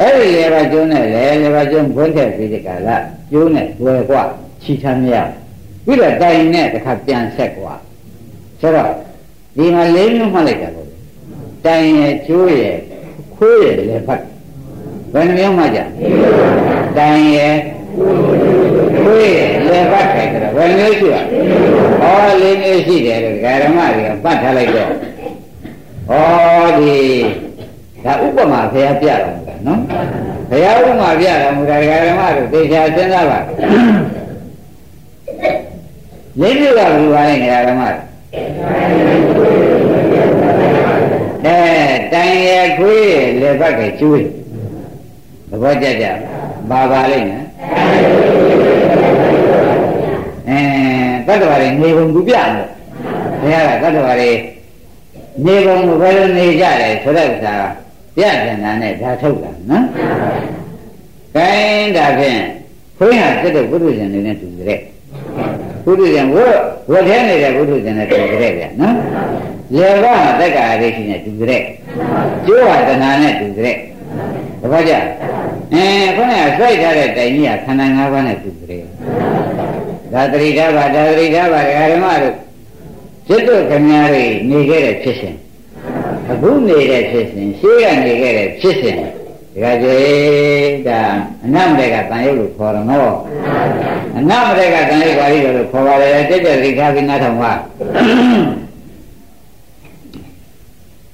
အဲ့ဒီလည်းပဲကျုံးနဲ့လည်းလည်းပဲကျုံးခွင့်ခဲ့ပြီးဒီကလာကျိုးနဲ့လွယ်กว่าချီထမ်းမရပြီးတော့တိုင်နဲ့တစ်ခါပြန်ဆက်กว่าဆိုတော့ဒီမှာလေးမျိုးမှတ်လိုက်တာပေါ့တိုင်ရဲ့ကျိုးရဲ့ခွေးရဲ့လည်းဖတ်ဘယ်နှမျိုးမှကြတိုင်ရဲ့ ခွေးရဲ့လည်းဖတ်ခိုင်းကြတော့ဘယ်နှမျိုးရှိပါဩလေးမျိုးရှိတယ်လို့ဓမ္မတွေကပတ်ထားလိုက်တော့ဩဒီဒါဥပမာဖះပြတော်မူတာနော်ဘုရားဥပမာပြတော်မူတာဓမ္မတို့သေချာစဉ်းစားပါလေးမျိုးကဘယ်လိုပါလဲဓမ္မတို့အဲတိုင်ရခွေးလေဘက်ကကျွေးသဘောကျကြပါပါလိမ့်မယ် အဲတတ္တဝါတွေနေပုံသူပြတယ်ဘုရားကတတ္တဝါတွေနေပုံကိုဘယ်လိုနေကြလဲဆိုတဲ့ဥစ္စာပြပြန်တာနဲ့ဒါထုတ်တာနော်။ခိုင်းဒါဖြင့်ခွေးဟာတက်တဲ့ဘုရုရှင်တွေနဲ့တူကြတဲ့ဘုရုရှင်ဝတ်ဝတ်ထဲနေတဲ့ဘုရုရှင်နဲ့တူကြတဲ့ဗျာနော်။လေဘဟာတက္ကရာရိရှိနဲ့တူကြတဲ့ကျိုးဟာတဏှာနဲ့တူကြတဲ့တပတ်ကြ အဲခုနကစိုက်ထားတဲ့တိုင်ကြီးကခန္ဓာ၅ပါးနဲ့တူကြတဲ့ဒါတရိဓာဘာဒါတရိဓာဘာဓမ္မတို့จิตတို့ခင်ဗျားတွေနေခဲ့တဲ့ဖြစ်စဉ်အခုနေတဲ့ဖြစ်စဉ်ရှေးကနေခဲ့တဲ့ဖြစ်စဉ်ဒီကကျေဒါအနတ်မတေကတန်ရုပ်လို့ခေါ်တယ်နော်အနတ်မတေကတန်ရုပ်ပါဠိတော်လို့ခေါ်ပါတယ်တက်တဲ့ရိခါကိနာထောင်ပါ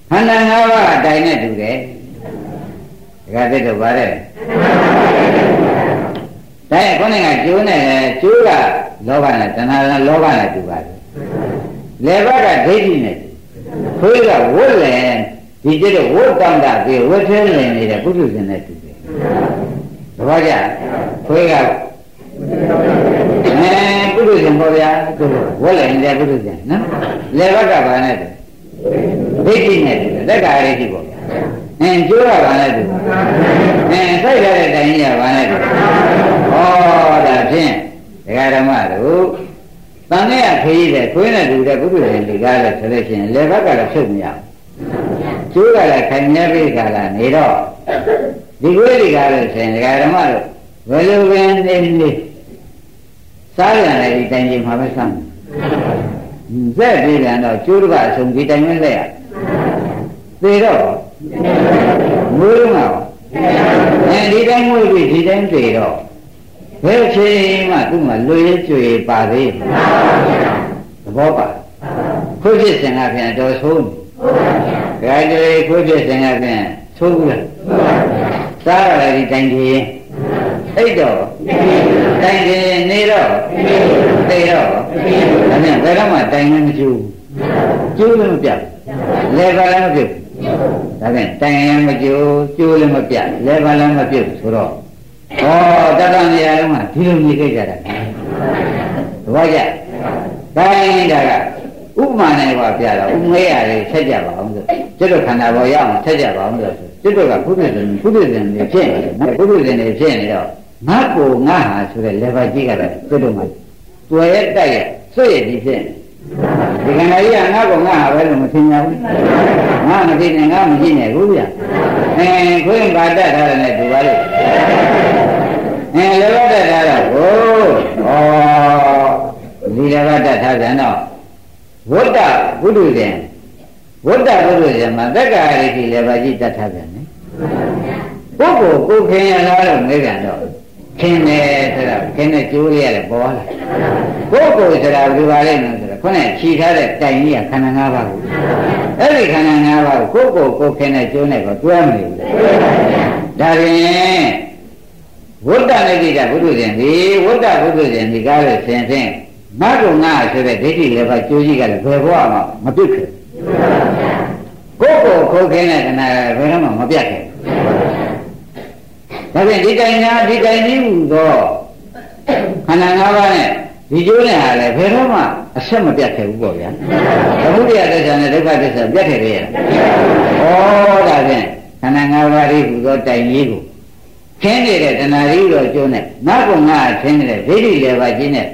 ခန္ဓာ၅ပါးအတိုင်းနဲ့တူတယ်ဒီ ကတက်တော့ပါတယ်ဒါရဲ့ခေါင်းကကျိုးနဲ့ကျိုးကလောဘနဲ့တဏှာနဲ့လောဘနဲ့တူပါတယ်လေဘကဒိဋ္ဌိနဲ့ခွေးကဝတ်လင်ဒီကျတဲ့ဝတ်တန်တာပြီးဝတ်သေးလင်နေတဲ့ပုထုဇဉ်နဲ့တူတယ်သဘောကျခွေးကအဲပုထုဇဉ်ပေါ်ဗျာသူဝတ်လင်နေတဲ့ပုထုဇဉ်နော်လေဘကဘာနဲ့တူဒိဋ္ဌိနဲ့တူတယ်တက္ကရာဒိဋ္ဌိပေါ့ အင်းကျိုးကဘာနဲ့တူအင်းစိုက်ရတဲ့တိုင်ကြီးကဘာနဲ့တူဩဒါဖြင့်ဒကာဓမ္မတို့တန်တဲ့ခရီးတဲ့ခွေးနဲ့တူတဲ့ပုထုဇဉ်ဒီကားလဲဆိုလို့ရှိရင်လေဘက်ကလည်းဖြုတ်မရဘူးကျိုးကလည်းခိုင်မြဲပြီးခါလာနေတော့ဒီခွေးဒီကားလို့ဆိုရင်ဒကာဓမ္မတို့ဘယ်လိုပဲနေနေစားရတယ်ဒီတိုင်ကြီးမှာပဲစားမယ်ဇက်ပြီးပြန်တော့ကျိုးတကအဆုံးဒီတိုင်ပဲလက်ရသေတော့ မွေးတော့မှာအဲဒီတိုင်းမွေးပြီးဒီတိုင်းသေတော့ဘယ်ချိန်မှသူ့မှာလွေရကျွေပါသေးသဘောပါခွင့်ဖြစ်စဉ်ကပြန်တော်ဆုံးဘယ်ကြလေခွင့်ဖြစ်စဉ်ကပြန်သိုးဘူးလားစားရတယ်ဒီတိုင်းကြီးအိတ်တော့တိုင်ကြီးနေတော့သိတော့ဒါပြန်ဘယ်တော့မှတိုင်လည်းမကျူးကျူးလည်းမပြတ်လဲပါလည်းမပြုတ် ဒါပြန်တိုင်ရင်မကျိုးကျိုးလည်းမပြတ်လဲပါလည်းမပြုတ်ဆိုတော့ဩတတ္တနေရာလုံးမှာဒီလိုနေခဲ့ကြတာသဘောကျတိုင်းဒါကဥပမာနဲ့ပါပြတာဥမေးရတယ်ဆက်ကြပါအောင်ဆိုကျွတ်တို့ခန္ဓာပေါ်ရအောင်ဆက်ကြပါအောင်ဆိုကျွတ်တို့ကဘုဒ္ဓဇင်ဘုဒ္ဓဇင်နေဖြစ်နေတယ်ဘုဒ္ဓဇင်နေဖြစ်နေတော့ငါကိုငါဟာဆိုတဲ့လေပါကြီးကတော့ကျွတ်တို့မှာတွေ့ရတိုက်ရဆွရည်ဒီဖြစ်နေ ဒီကံကြီးကငါ့ကိုငါဟာပဲလို့မထင်ကြဘူးငါမသိနဲ့ငါမကြည့်နဲ့ဘူးဗျအဲခွင့်ပါတတ်ထားတယ်နဲ့ဒီပါလို့အဲလည်းတတ်ထားတော့ဟိုဩဒီလည်းတတ်ထားပြန်တော့ဝတ္တဘုဒ္ဓဇင်ဝတ္တဘုဒ္ဓဇင်မှာတက္ကရာရိတိလည်းပါကြည့်တတ်ထားပြန်တယ်ပုဂ္ဂိုလ်ကိုခင်ရလားလို့မေးပြန်တော့ခင်တယ်ဆိုတာခင်တဲ့ကျိုးလေးရတယ်ပေါ်လာပုဂ္ဂိုလ်ဆိုတာဘယ်လိုပါလဲနော်ဆိုတော့ ခုနကခြိထားတဲ့တိုင်ကြီးကခန္ဓာ၅ပါးကိုအဲ့ဒီခန္ဓာ၅ပါးကိုကိုယ်ကိုယ်ကိုခင်တဲ့ကျိုးနဲ့ကိုတွဲမနေဘူးဒါရင်ဝတ္တနိတိတဘုဒ္ဓဇင်ဒီဝတ္တဘုဒ္ဓဇင်ဒီကားလို့ဆင်ဖြင့်ငါ့ကိုငါဆိုတဲ့ဒိဋ္ဌိလည်းပါကျိုးကြီးကလည်းဘယ်ဘဝမှာမပြတ်ခဲ့ကိုယ်ကိုယ်ကိုခင်တဲ့ခန္ဓာကဘယ်တော့မှမပြတ်ခဲ့ဒါဖြင့်ဒီတိုင်ညာဒီတိုင်ကြီးဟူသောခန္ဓာ၅ပါးနဲ့ ဒီကျိုးနဲ့ဟာလည်းဘယ်တော့မှအဆက်မပြတ်ခဲ့ဘူးပေါ့ဗျာသမုဒိယသစ္စာနဲ့ဒုက္ခသစ္စာပြတ်ခဲ့တယ်ရဲ့ဩဒါဖြင့်ခန္ဓာ၅ပါးဤဟူသောတိုင်ကြီးကိုခင်းနေတဲ့တဏှာကြီးတော့ကျိုးနဲ့နောက်ကောင်ကခင်းနေတဲ့ဒိဋ္ဌိလည်းပါကြီးနဲ့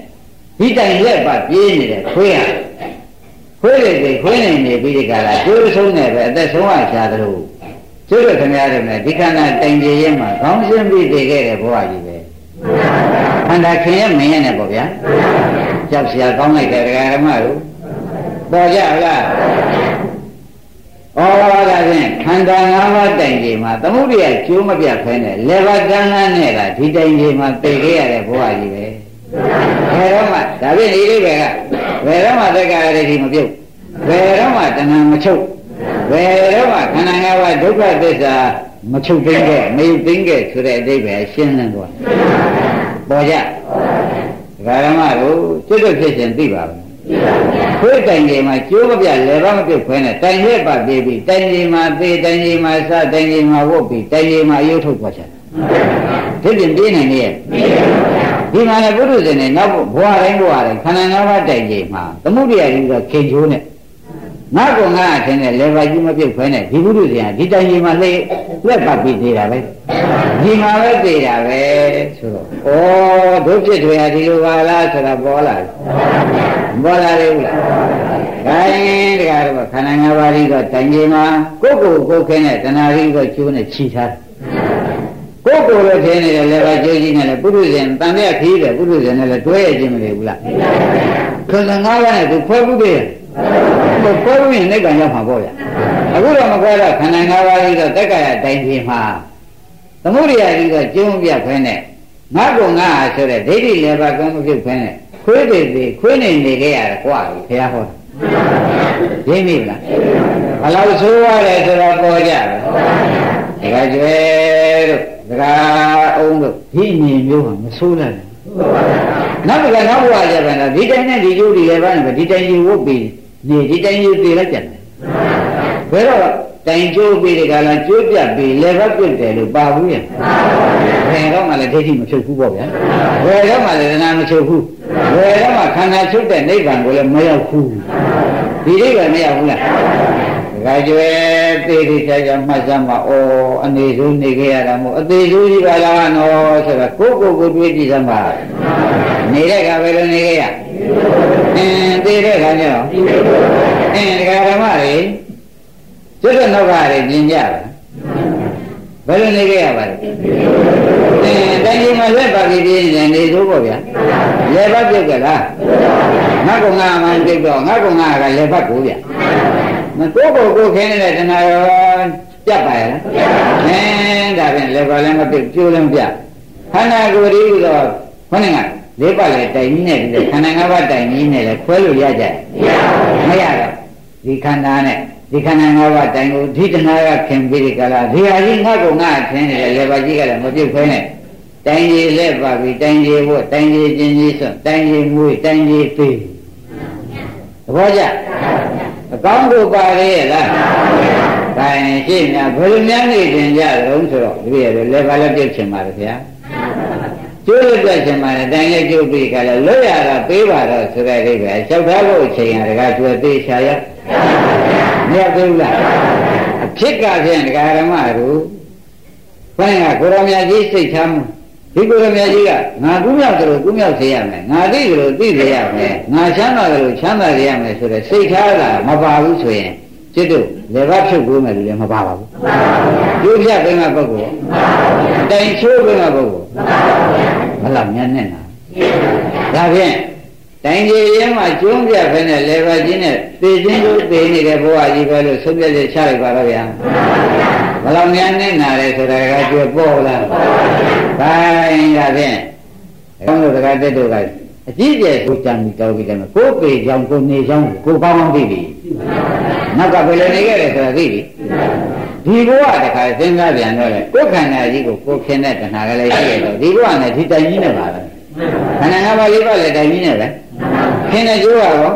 ဒီတိုင်လက်ပါပြေးနေတဲ့ခွေးရခွေးတွေခွေးနေနေပြီးဒီကလာကျိုးဆုံးနေပဲအသက်ဆုံးအောင်ရှားသလိုကျိုးတို့ခင်ဗျားတို့နဲ့ဒီခန္ဓာတိုင်ကြရဲမှာခေါင်းရှင်းပြီးတည်ခဲ့တဲ့ဘဝကြီးပဲ ခန္ဓာခင်ရဲ့မင်းရဲ့နဲ့ပေါ့ဗျာကြောက်စရာကောင်းလိုက်တယ်ဒကာဓမ္မတို့ပေါ်ကြလားဩဘာကဖြင့်ခန္ဓာ၅ပါးတိုင်ကြီးမှာသမုဒိယကျိုးမပြတ်ဖဲနဲ့လေဘကံကနဲ့ကဒီတိုင်ကြီးမှာသိခဲ့ရတဲ့ဘဝကြီးပဲဘယ်တော့မှဒါဖြင့်ဒီလိုပဲကဘယ်တော့မှသက္ကာရတိမပြုတ်ဘယ်တော့မှတဏှာမချုပ်ဘယ်တော့မှခန္ဓာ၅ပါးဒုက္ခသစ္စာမချုပ်သိမ်းခဲ့မယုတ်သိမ်းခဲ့ဆိုတဲ့အဓိပ္ပာယ်ရှင်းလင်းသွား ပေါ်ကြဒကာရမတို့ကျွတ်ဖြစ်ခြင်းသိပါဘူးခွေးတိုင်ကြီးမှာကျိုးမပြလဲပါမပြုတ်ခွဲနဲ့တိုင်ရက်ပါပြေးပြီးတိုင်ကြီးမှာသေတိုင်ကြီးမှာစတိုင်ကြီးမှာဝုတ်ပြီးတိုင်ကြီးမှာအယုထုတ်သွားချင်ဒီပြင်ပြေးနိုင်ရဲ့ဒီမှာလည်းပုရုဇဉ်နဲ့နောက်ဘဝတိုင်းဘဝတိုင်းခန္ဓာ၅ပါးတိုင်ကြီးမှာသမုဒိယကြီးကခင်ချိုးနဲ့ ငါကငါအထင်နဲ့လေပါကြီးမပြုတ်ခွဲနဲ့ဒီပုရုဇဉ်ကဒီတိုင်ကြီးမှာလှည့်လက်ပတ်ပြီးသေးတာပဲဒီမှာပဲသေးတာပဲဆိုတော့ဩတို့ဖြစ်တွေဟာဒီလိုပါလားဆိုတာပေါ်လာတယ်ပေါ်လာတယ်ဟုတ်လားခိုင်းတကားတော့ခန္ဓာ၅ပါးကြီးတော့တိုင်ကြီးမှာကိုယ့်ကိုယ်ကိုယ်ခင်းတဲ့တဏှာကြီးတော့ကျိုးနဲ့ခြိထားကိုယ့်ကိုယ်လည်းထင်းနေတယ်လည်းပဲကျိုးကြီးနဲ့လည်းပုရုဇဉ်တန်တဲ့ခီးတယ်ပုရုဇဉ်နဲ့လည်းတွဲရခြင်းမလေဘူးလားခန္ဓာ၅ပါးနဲ့သူခွဲဘူးသေးတယ် ခွဲဘူးရင်နိဗ္ဗာန်ရောက်မှာပေါ့ဗျအခုတော့မခွဲတော့ခန္ဓာ၅ပါးကြီးတော့တက္ကရာတိုင်ကြီးမှာသမုဒိယကြီးတော့ကျုံပြခွဲနဲ့ငါကငါဆိုတဲ့ဒိဋ္ဌိလည်းပါကောင်းမဖြစ်ခွဲနဲ့ခွေးတွေတွေခွေးနေနေခဲ့ရတယ်ကွာဘုရားဟောရင်းပြီလားဘယ်လောက်ဆိုးရတယ်ဆိုတော့ပေါ်ကြတယ်ဒကာကျွဲတို့ဒဒကာအောင်တို့ဒီညီမျိုးကမဆိုးလိုက်ဘူး နောက်တစ်ခါနောက်ဘဝကျပြန်တော့ဒီတိုင်းနဲ့ဒီကျိုးဒီလည်းပါနေဒီတိုင်းကြီးဝုတ်ပြီးနေဒီတိုင်းကြီးပြေလိုက်ကြတယ်ဘယ်တော့တိုင်ကျိုးပြီးဒီကလာကျိုးပြပြီးလည်းဘပြစ်တယ်လို့ပါဘူးရဲ့ဘယ်တော့မှလည်းဒိဋ္ဌိမချုပ်ဘူးပေါ့ဗျာဘယ်တော့မှလည်းသနာမချုပ်ဘူးဘယ်တော့မှခန္ဓာချုပ်တဲ့နိဗ္ဗာန်ကိုလည်းမရောက်ဘူးဒီနိဗ္ဗာန်မရောက်ဘူးလား ဒကာကျွဲသေးသေးချာချာမှတ်စမ်းပါဩအနေဆိုးနေခဲ့ရတာမို့အသေးဆိုးကြီးပါလားနော်ဆိုတာကိုကိုကိုတွေးကြည့်စမ်းပါနေတဲ့ကပဲလို့နေခဲ့ရအင်းသေးတဲ့ခါကျတော့အင်းဒကာဓမ္မတွေကျွတ်တဲ့နောက်ကတွေပြင်ကြပါဘယ်လိုနေခဲ့ရပါလဲအင်းတိုင်းကြီးမှာလက်ပါပြီးပြင်းနေနေဆိုးပေါ့ဗျာလက်ပါပြုတ်ကြလားငါကငါမှပြုတ်တော့ငါကငါကလက်ပါကိုဗျာ မကိုကိုကိုခင်းနေတဲ့တဏှာရောပြတ်ပါရဲ့လားအင်းဒါဖြင့်လက်ပါလည်းမပြုတ်ကျိုးလည်းမပြတ်ခန္ဓာကိုယ်ဒီတော့ခொနဲ့ကလေးပါလေတိုင်ကြီးနဲ့ဒီခန္ဓာ၅ပါးတိုင်ကြီးနဲ့လည်းခွဲလို့ရကြမရတော့ဒီခန္ဓာနဲ့ဒီခန္ဓာ၅ပါးတိုင်ကိုဒီတဏှာကခင်ပြီးဒီကလာဒီဟာကြီးငါ့ကိုငါထင်းနေတယ်လေပါကြီးကလည်းမပြုတ်ခွဲနဲ့တိုင်ကြီးလက်ပါပြီတိုင်ကြီးဝတ်တိုင်ကြီးကျင်ကြီးဆွတိုင်ကြီးမွေးတိုင်ကြီးသေးသဘောကျ အကောင်းကိုပါရဲ့လားဒါရင်ရှင်းများဘယ်လိုများနေတင်ကြတုံးဆိုတော့ဒီရလေပါလည်းပြုတ်ချင်ပါတယ်ဗျာကျိုးလက်ပြချင်ပါတယ်တိုင်လည်းကျုပ်ပြီးကလည်းလွတ်ရတာပေးပါတော့ဆိုတဲ့အိဗယ်လျှောက်ထားလို့အချိန်ရတကားကျွေးသေးချာရမရသေးဘူးလားအဖြစ်ကဖြင့်ဒကာဓမ္မတို့ဘယ်ကကိုရောင်မြတ်ကြီးစိတ်ထားမှု ဒီကိုရောင်မြတ်ကြီးကငါကူးမြောက်တယ်လို့ကူးမြောက်စေရမယ်ငါသိတယ်လို့သိစေရမယ်ငါချမ်းသာတယ်လို့ချမ်းသာစေရမယ်ဆိုတဲ့စိတ်ထားတာမပါဘူးဆိုရင်จิตတို့လေဘဖြုတ်ကိုမယ်လို့လည်းမပါပါဘူးကျိုးပြပေးမဲ့ပုဂ္ဂိုလ်တိုင်ချိုးပေးမဲ့ပုဂ္ဂိုလ်မလောက်ညံ့နဲ့နာဒါဖြင့်တိုင်ကြီးရဲမှာကျုံးပြဖဲနဲ့လေဘချင်းနဲ့သေခြင်းတို့သေနေတဲ့ဘဝကြီးပဲလို့ဆုံးဖြတ်ချက်ချလိုက်ပါတော့ဗျာ မလောက်ညံ့နဲ့နာတယ်ဆိုတာကကြွပေါ်လားဘိုင်းဒါဖြင့်ဘုန်းတော်တကားတက်တို့ကအကြည့်ကျယ်ကိုကြံပြီးတောက်ပြီးတယ်ကိုယ်ပေကြောင့်ကိုနေကြောင်းကိုကောင်းကောင်းသိပြီနောက်ကဘယ်လိုနေခဲ့တယ်ဆိုတာသိပြီဒီဘဝတခါစဉ်းစားပြန်တော့လေကိုယ်ခန္ဓာကြီးကိုကိုယ်ခင်တဲ့တဏှာကလေးရှိရတော့ဒီဘဝနဲ့ဒီတိုင်ကြီးနဲ့ပါလားခန္ဓာငါးပါးလေးပါးလည်းတိုင်ကြီးနဲ့ပဲခင်တဲ့ကျိုးကတော့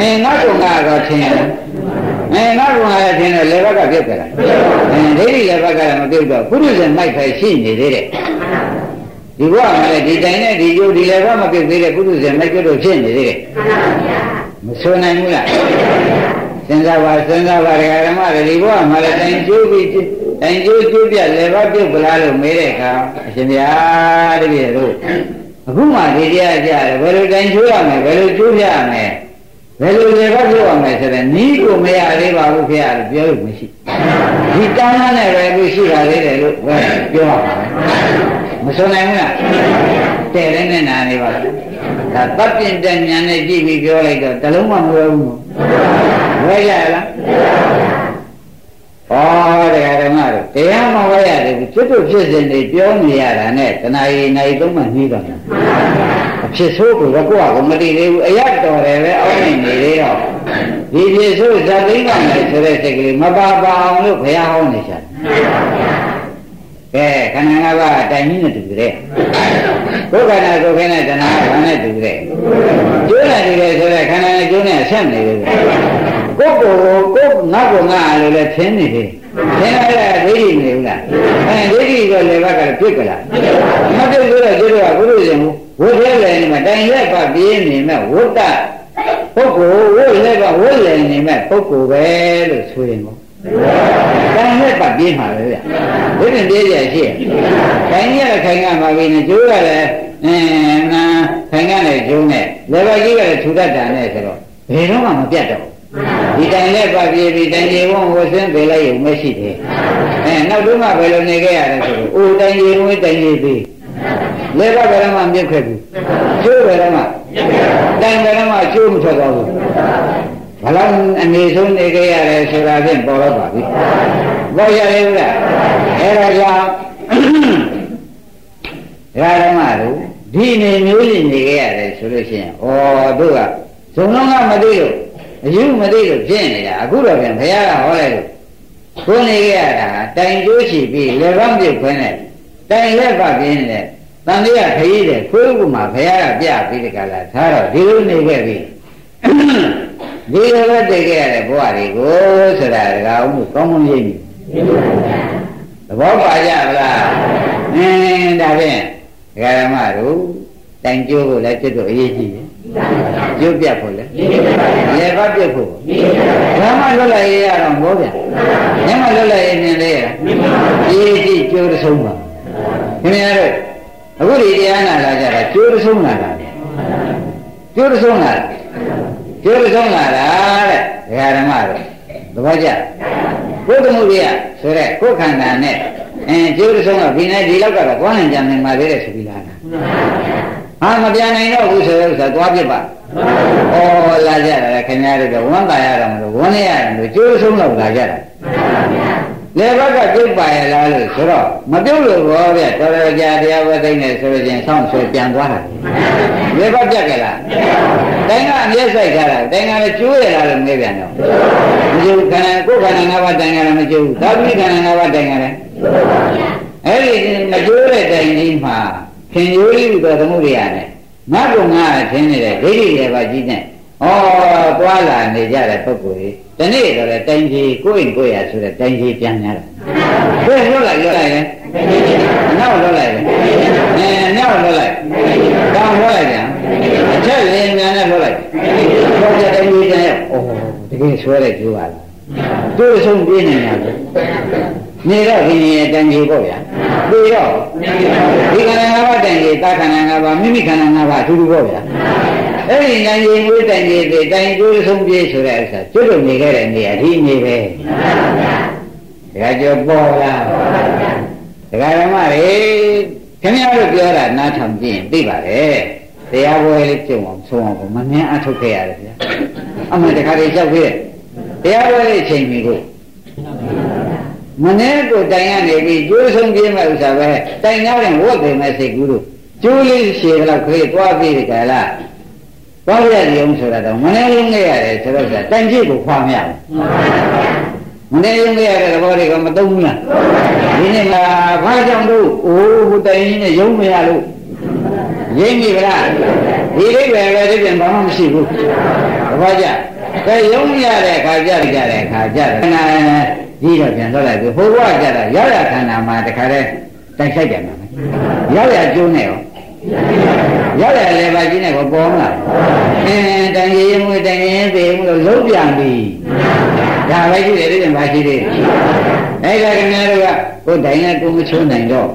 အင်းငါကုံကတော့ထင်ရတယ် အဲငါကုံကလည်းထင်တယ်လေဘက်ကပြုတ်ကြတာအင်းဒိဋ္ဌိလေဘက်ကလည်းမပြုတ်တော့ပုရိသေမိုက်ပဲရှိနေသေးတယ်ဒီဘဝမှာလည်းဒီတိုင်နဲ့ဒီကျိုးဒီလည်းဘမပြုတ်သေးတဲ့ပုရိသေမိုက်ပြုတ်လို့ဖြစ်နေသေးတယ်မဆိုနိုင်ဘူးလားစဉ်းစားပါစဉ်းစားပါဒကာဓမ္မတွေဒီဘဝမှာလည်းတိုင်ကျိုးပြီးတိုင်ကျိုးကျိုးပြလည်းဘပြုတ်ပလားလို့မေးတဲ့အခါအရှင်ဗျာတပည့်တို့အခုမှဒီတရားကြတယ်ဘယ်လိုတိုင်ကျိုးရမလဲဘယ်လိုကျိုးပြရမလဲ ဘယ်လိုလေဘပြုတ်ရမလဲဆိုတော့နီးကိုမရသေးပါဘူးခင်ဗျာပြောလို့မရှိဒီတန်းနဲ့ပဲအခုရှိတာလေးတယ်လို့ပြောပါမစွန်နိုင်ဘူးလားတဲ့လည်းနဲ့နာနေပါလားဒါတပ်ပြင်းတဲ့ဉာဏ်နဲ့ကြည့်ပြီးပြောလိုက်တော့တလုံးမှမဝဲဘူးဝဲရလားဩတရားဓမ္မတို့တရားမဝဲရတယ်ဖြစ်တို့ဖြစ်စဉ်တွေပြောနေရတာနဲ့တဏှာရည်နိုင်သုံးမှနှီးတော့ အဖြစ်ဆိုးကိုတော့ကိုယ့်အကမတည်သေးဘူးအရတော်တယ်ပဲအောင်းနေနေသေးတော့ဒီဖြစ်ဆိုးဇာသိမ်းပါမယ်ဆိုတဲ့စိတ်ကလေးမပါပါအောင်လို့ဘုရားဟောနေချင်ကဲခန္ဓာငါးပါးတိုင်ကြီးနဲ့တူကြတဲ့ကိုယ်ခန္ဓာကိုယ်ခင်းတဲ့တဏှာဘာနဲ့တူကြတဲ့ကျိုးနဲ့တူတယ်ဆိုတဲ့ခန္ဓာနဲ့ကျိုးနဲ့ဆက်နေတယ် ကိုယ်ကိုယ်ကိုယ်ငါ့ကိုငါလို့လည်းထင်းနေတယ်ထင်းရတဲ့ဒိဋ္ဌိမနေဘူးလားအဲဒိဋ္ဌိကလည်းဘက်ကလည်းပြစ်ကြလားမပြစ်လို့တော့ကျိုးကဘုရားရှင်ဝိသေလည်းနေမှာတိုင်ရက်ပါပြေးနေမဲ့ဝိတ္တပုဂ္ဂိုလ်ဝိလည်းပါဝိလည်းနေမဲ့ပုဂ္ဂိုလ်ပဲလို့ဆိုရင်ပေါ့။တိုင်းနဲ့ပတ်ပြေးမှာပဲဗျ။ဘုရင်ပြေးရရှိရဲ့။တိုင်းရတဲ့ခိုင်ကမှာပြီးနေကျိုးရတဲ့အင်းနာခိုင်ကနဲ့ကျိုးနဲ့လေဘကြီးကလည်းထူတတ်တာနဲ့ဆိုတော့ဘယ်တော့မှမပြတ်တော့ ဒီတိုင်နဲ့ပတ်ပြေးပြီးတိုင်ကြီးဝန်းဝဆင်းပေးလိုက်ရုံမရှိသေး။အဲနောက်တော့မှဘယ်လိုနေခဲ့ရလဲဆိုတော့အိုတိုင်ကြီးဝန်းတိုင်ကြီးပြီးလေဘကရမမြုပ်ခဲ့ဘူးကျိုးဘယ်တော့မှတိုင်ဘယ်တော့မှကျိုးမထွက်သွားဘူးဘလောက်အနေဆုံးနေကြရတယ်ဆိုတာဖြင့်ပေါ်တော့ပါပြီပေါ်ရလေဦးလားအဲဒါကြောင့်ဓမ္မတို့ဒီနေမျိုးကြီးနေကြရတယ်ဆိုလို့ရှိရင်ဩတို့ကဇုံလုံးကမသိလို့ အယူမသိလို့ဖြစ်နေတာအခုတော့ပြန်ဘုရားကဟောလိုက်လို့ကိုနေခဲ့ရတာတိုင်ကျိုးချီပြီးလေကောင်းပြုတ်ခွင်းနဲ့တိုင်လက်ပတ်ပြင်းနဲ့တန်လေးကခရီးတဲ့ခွေးဥမှာဘုရားကပြပြီးတကလားထားတော့ဒီလိုနေခဲ့ပြီဒီလိုပဲတည်ခဲ့ရတဲ့ဘဝတွေကိုဆိုတာဒကာဦးကောင်းကောင်းရိပ်ပြီသဘောပါကြဗလားအင်းဒါဖြင့်ဒကာဓမ္မတို့တိုင်ကျိုးကိုလည်းကျွတ်တော့အရေးကြီးတယ် ကျိုးပြတ်ဖို့လေလေပတ်ပြတ်ဖို့ဘာမှလွတ်လိုက်ရအောင်ဘောဗျညမလွတ်လိုက်ရင်လည်းရအရေးကြီးကျိုးတစ်ဆုံးပါခင်ဗျားတို့အခုဒီတရားနာလာကြတာကျိုးတစ်ဆုံးလာတာကျိုးတစ်ဆုံးလာတာကျိုးတစ်ဆုံးလာတာတဲ့ဒကာဓမ္မတို့သဘောကျကိုယ်တမှုရိယဆိုတဲ့ကိုယ်ခန္ဓာနဲ့အင်းကျိုးတစ်ဆုံးကဒီနေ့ဒီလောက်ကတော့ကွာဟန်ကြံနေမှာသေးတယ်ဆိုပြီးလာတာ ဟာမပြန်နိုင်တော့ဘူးဆိုတဲ့ဥစ္စာသွားပြပါဩလာကြတာခင်ဗျားတို့ကဝမ်းသာရတာမလို့ဝမ်းနေရတယ်လို့ကျိုးဆုံးတော့လာကြတာလေဘက်ကပြုတ်ပါရလားလို့ဆိုတော့မပြုတ်လို့ဘောဗျတော်တော်ကြာတရားဝဲသိနေဆိုလို့ချင်းဆောင်းဆွဲပြန်သွားတာလေဘက်ပြတ်ကြလားတိုင်းကအမျက်ဆိုင်ထားတာတိုင်းကလည်းကျိုးရလားလို့မေးပြန်တော့မကျိုးခန္ဓာကိုယ်ခန္ဓာငါးပါးတိုင်းကလည်းမကျိုးဘူးသာဝိခန္ဓာငါးပါးတိုင်းကလည်းအဲ့ဒီမကျိုးတဲ့တိုင်းကြီးမှာ ခင်ယိုးလေးဥတော်သမှုရိယာနဲ့ငါ့ကငါထင်းနေတဲ့ဒိဋ္ဌိတွေပါကြီးနဲ့ဩသွားလာနေကြတဲ့ပုဂ္ဂိုလ်ကြီးဒီနေ့တော့လေတိုင်းကြီးကိုယ်ရင်ကိုယ်ရဆိုတဲ့တိုင်းကြီးပြန်လာတာဘယ်လွတ်လိုက်လွတ်လိုက်လဲနောက်လွတ်လိုက်လဲအဲနောက်လွတ်လိုက်တောင်းလွတ်လိုက်ပြန်အချက်လင်းမြန်နဲ့လွတ်လိုက်ဘောကြတိုင်းကြီးပြန်ရောဩတကယ်ဆွဲလိုက်ကြိုးပါလားသူ့ဆုံးပြင်းနေတာလေ နေတော့ဒီနေတန်ကြီးပေါ့ဗျာပြီးတော့ဒီခန္ဓာငါးပါးတန်ကြီးတာခန္ဓာငါးပါးမိမိခန္ဓာငါးပါးအထူးတူပေါ့ဗျာအဲ့ဒီတန်ကြီးဝိတန်ကြီးတွေတန်ကြီးတို့ဆုံးပြေးဆိုတဲ့ဥစ္စာကျွတ်လို့နေခဲ့တဲ့နေရာဒီနေပဲဒကာကျော်ပေါ်လားဒကာဓမ္မတွေခင်ဗျားတို့ပြောတာနားထောင်ကြည့်ရင်သိပါတယ်တရားပွဲလေးပြုံအောင်ဆုံးအောင်မမြင်အထုတ်ခဲ့ရတယ်ဗျာအမှန်တခါတည်းကြောက်ခဲ့တရားပွဲလေးချိန်ပြီကို မနေ့ကိုတိုင်ရနေပြီကျိုးဆုံးပြေးမဲ့ဥစ္စာပဲတိုင်ရရင်ဝတ်တယ်မဲ့စိတ်ကူးတို့ကျိုးလေးရှည်တော့ခေးသွားပြီးကြလားသွားရရုံဆိုတာတော့မနေ့လုံးခဲ့ရတယ်ဆိုတော့တိုင်ကြည့်ကိုခွာမရဘူးမနေ့လုံးခဲ့ရတဲ့သဘောတွေကမသုံးဘူးလားဒီနေ့မှာဘာကြောင့်တို့အိုးဟိုတိုင်ကြီးနဲ့ရုံမရလို့ရင်းပြီလားဒီလေးပဲပဲဒီပြင်ဘာမှမရှိဘူးသဘောကျကဲရုံရတဲ့ခါကြကြတဲ့ခါကြတယ် ခဏကြီးတော့ပြန်သွားလိုက်ပြီဟိုဘကကြတာရောက်ရခန္ဓာမှာတခါတည်းတိုက်ဆိုင်ကြမှာရောက်ရကျိုးနဲ့ရောရောက်ရလေပါကြီးနဲ့ကိုပေါ်မလားအင်းတန်ကြီးရင်မွေးတန်ကြီးရင်ပေမှုလို့လုံးပြန်ပြီဒါပဲရှိတယ်ဒီမှာရှိသေးတယ်အဲ့ဒါခင်ဗျားတို့ကကိုယ်တိုင်နဲ့ကိုမချိုးနိုင်တော့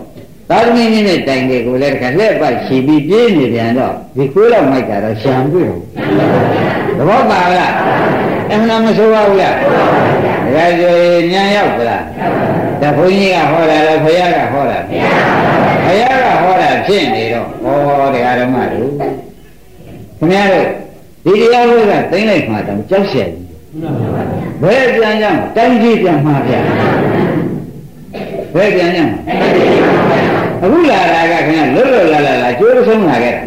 သာသမီကြီးနဲ့တိုင်တွေကိုလည်းတခါလက်ပတ်ရှိပြီးပြေးနေပြန်တော့ဒီကိုးတော့မိုက်တာတော့ရှာမတွေ့ဘူး သဘောပါလားအမှန်မဆိုးပါဘူးလားဒါကြွေညံရောက်သလားဒါဘုန်းကြီးကဟောတာလားဘုရားကဟောတာဘုရားကဟောတာဖြစ်နေတော့ဩတရားဓမ္မတို့ခင်ဗျားတို့ဒီတရားဝိကသိမ့်လိုက်မှတော့ကြောက်เสียကြီးဘယ်ပြန်ကြမှာတိုင်းကြီးပြန်မှာဗျာဘယ်ပြန်ကြမှာအခုလာတာကခင်ဗျာလွတ်လွတ်လာလာလာကျိုးဆုံးလာခဲ့တာ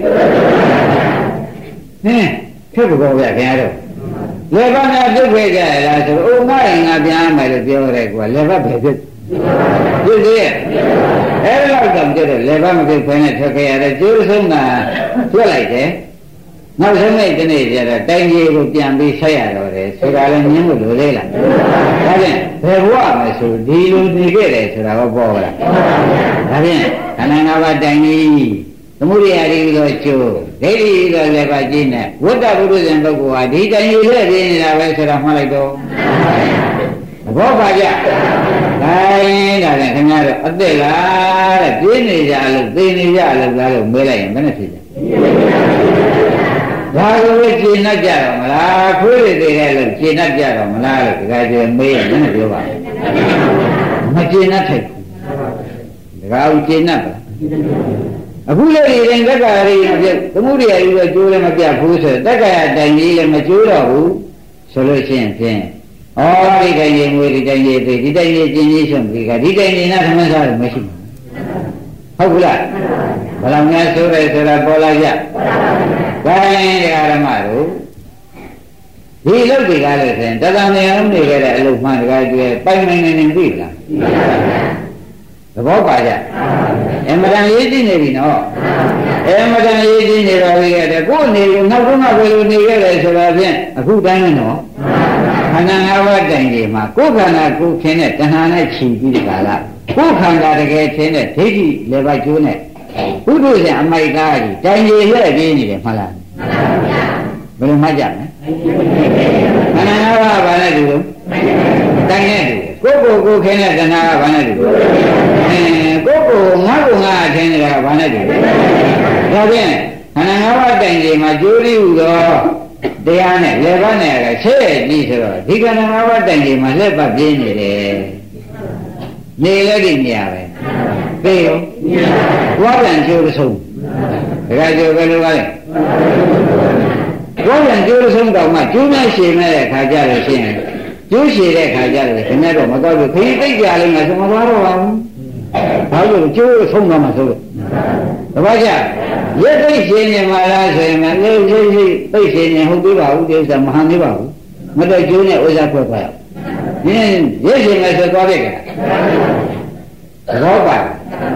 ဟင်း ခက်ဘောဗျာခင်ဗျားတို့လေဘနာပြုတ်ခဲ့ကြရလားဆိုတော့အိုငါရင်ငါပြန်မယ်လို့ပြောရဲကွာလေဘပဲဖြစ်ဖြစ်သေးရဲ့အဲ့လောက်တော့ပြတဲ့လေဘမပြုတ်ခွင့်နဲ့ထွက်ခဲ့ရတဲ့ကျိုးဆုံးတာပြက်လိုက်တယ်နောက်ဆုံးနေ့ဒီနေ့ကျတော့တိုင်းကြီးကိုပြန်ပြီးဆက်ရတော့တယ်ဆိုတာလည်းညင်းလို့လိုသေးလားဒါဖြင့်ဘယ်ဘဝမဆိုဒီလိုနေခဲ့တယ်ဆိုတာတော့ပေါ်လာဒါဖြင့်ခန္ဓာငါးပါးတိုင်းကြီး သမုဒိယရီသောကျိုးဒိဋ္ဌိသောလည်းပါကြီးနဲ့ဝတ္တပုရုဇဉ်ပုဂ္ဂိုလ်ဟာဒီတိုင်ယူလက်ပြနေတာပဲဆိုတာမှတ်လိုက်တော့သဘောပါကြဒါရင်ဒါလည်းခင်ဗျားတို့အသက်လားတဲ့ပြင်းနေကြလို့သိနေကြလို့လားလို့မေးလိုက်ရင်ဘယ်နဲ့ဖြစ်ကြဒါကိုပဲကျေနပ်ကြတော့မလားခွေးတွေသေးတယ်လို့ကျေနပ်ကြတော့မလားလို့ဒီကကျေမေးရင်ဘယ်နဲ့ပြောပါလဲမကျေနပ်ထိုက်ဘူးဒါကကျေနပ်ပါ အခုလည်းဒီရင်တက္ကရာရီမပြတ်သမှုရိယာကြီးတော့ကျိုးလည်းမပြတ်ဘူးဆိုတက္ကရာတိုင်ကြီးလည်းမကျိုးတော့ဘူးဆိုလို့ရှိရင်ဖြင့်ဩဒီတိုင်ကြီးငွေဒီတိုင်ကြီးသိဒီတိုင်ကြီးကျင်းကြီးဆုံးဒီကဒီတိုင်ကြီးနာသမစားလို့မရှိဘူးဟုတ်ဘူးလားဘယ်လောက်များဆိုရဲဆိုတာပေါ်လာကြပေါ်လာပါဘူးဒါရင်ဓမ္မတို့ဒီအလုပ်တွေကလည်းဆိုရင်တသံနေအောင်နေခဲ့တဲ့အလုပ်မှန်တကားကျွဲပိုင်နိုင်နေနေပြီလားသ ဘောပါကြအမတန်ရေးကြည့်နေပြီနော်အမတန်ရေးကြည့်နေတော့ပြီးခဲ့တယ်ကိုယ်နေလို့နောက်ဆုံးမှဘယ်လိုနေခဲ့လဲဆိုတော့ဖြင့်အခုတိုင်းနဲ့နော်ခန္ဓာ၅ပါးတိုင်ကြီးမှာကိုယ်ခန္ဓာကိုယ်ခင်းတဲ့တဏှာနဲ့ခြီးပြီးဒီကလာကိုယ်ခန္ဓာတကယ်ခင်းတဲ့ဒိဋ္ဌိလည်းပါကျိုးနဲ့ဘုဒ္ဓဆရာအမိုက်ကားကြီးတိုင်ကြီးလှည့်ပြေးနေတယ်မှတ်လားဘယ်လိုမှတ်ကြမလဲခန္ဓာ၅ပါးဘာနဲ့တူလို့တိုင်နဲ့တူကိုယ်ကိုယ်ကိုခင်းတဲ့တဏှာကဘာနဲ့တူလို့အဲ ကိုယ်ကိုငါ့ကိုငါအထင်းနေတာကဘာနဲ့တူလို့ဒါဖြင့်ခန္ဓာ၅ပါးတိုင်ကြီးမှာကျိုးလေးဟူသောတရားနဲ့လက်ပတ်နဲ့ကဆဲကြည့်ဆိုတော့ဒီခန္ဓာ၅ပါးတိုင်ကြီးမှာလက်ပတ်ပြင်းနေတယ်နေလည်းဒီနေရာပဲသိရောဘွားပြန်ကျိုးတစ်ဆုံးဒါကကျိုးပဲလို့ပါလေဘွားပြန်ကျိုးတစ်ဆုံးတော့မှကျိုးနဲ့ရှည်မဲ့တဲ့ခါကြလို့ရှိရင်ကျိုးရှည်တဲ့ခါကြလို့ခင်ဗျားတော့မတော့ဘူးခရီးသိကြလိမ့်မယ်ဆိုမသွားတော့ပါဘူး ဘာလို့ကျိုးဆုံးတော့မှဆိုလို့တပည့်ကြရက်သိရှည်နေမှာလားဆိုရင်လည်းလေးလေးလေးသိရှည်နေဟုတ်သေးပါဘူးဒီဥစ္စာမဟန်သေးပါဘူးမတော့ကျိုးနဲ့ဥစ္စာခွဲခွဲရင်းရက်ရှည်မယ်ဆိုသွားပြီကသဘောပါ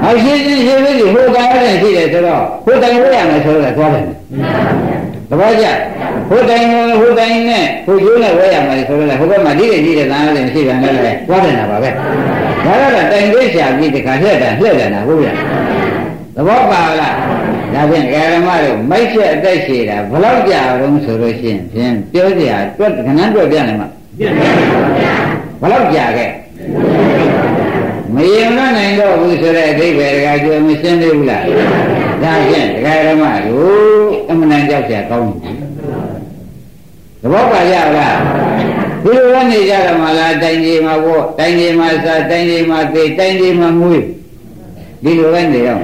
အရှင်းရှင်းရှင်းလေးဟိုတိုင်းနဲ့ရှိတယ်ဆိုတော့ဟိုတိုင်းဝေးရမယ်ဆိုတော့သွားတယ် သဘောကျဟိုတိုင်းဟိုတိုင်းနဲ့ဟိုကျိုးနဲ့ဝဲရမယ်ဆိုတော့ဟိုဘက်မှာဒီလိုကြီးတဲ့သားလေးရှိတယ်လည်းသွားတယ်နာပါပဲဒါကတော့တိုင်သေးရှာပြီးတခါလှည့်တယ်လှည့်တယ်နာဟုတ်ဗျာသဘောပါလားဒါဖြင့်ဓမ္မတို့မိုက်ချက်အတိုက်ရှိတာဘယ်လောက်ကြာတော့ဆိုလို့ရှိရင်ဖြင့်ပြောစရာတွက်ခဏတွက်ပြနိုင်မှာဘယ်လောက်ကြာခဲ့မယင်နိုင်တော့ဘူးဆိုတဲ့အဓိပ္ပာယ်တကကျွေးမရှင်းသေးဘူးလားဒါဖြင့်ဒကာဓမ္မတို့အမှန်တန်ကြောက်ကြကောင်းတယ်သဘောပါရလားဒီလိုကနေကြရမှာလားတိုင်ကြီးမှာပေါ့တိုင်ကြီးမှာစားတိုင်ကြီးမှာသိတိုင်ကြီးမှာမွေးဒီလိုပဲနေတော့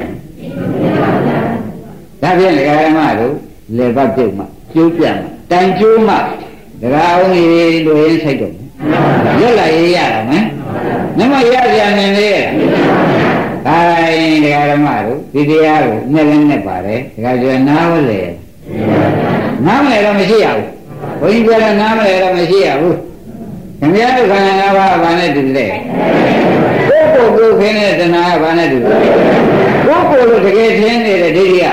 ဒါဖြင့်ဒကာဓမ္မတို့လေပတ်ပြုတ်မှကျိုးပြမှတိုင်ကျိုးမှဒကာအောင်ကြီးတို့ရင်ဆိုင်တော့ရွတ်လိုက်ရရတာမယ်နမရကြနေလေ ဒါရင်ဒကာဓမ္မတို့ဒီတရားကိုနဲ့လည်းနဲ့ပါတယ်ဒကာကျော်နားဝလေနားမလဲတော့မရှိရဘူးဘုန်းကြီးပြောတော့နားမလဲတော့မရှိရဘူးခင်ဗျားတို့ခန္ဓာ၅ပါးဘာနဲ့တူလဲကိုယ်ကိုယ်ကိုခင်းတဲ့တဏှာကဘာနဲ့တူလဲကိုယ်ကိုယ်လို့တကယ်ထင်းနေတဲ့ဒိဋ္ဌိက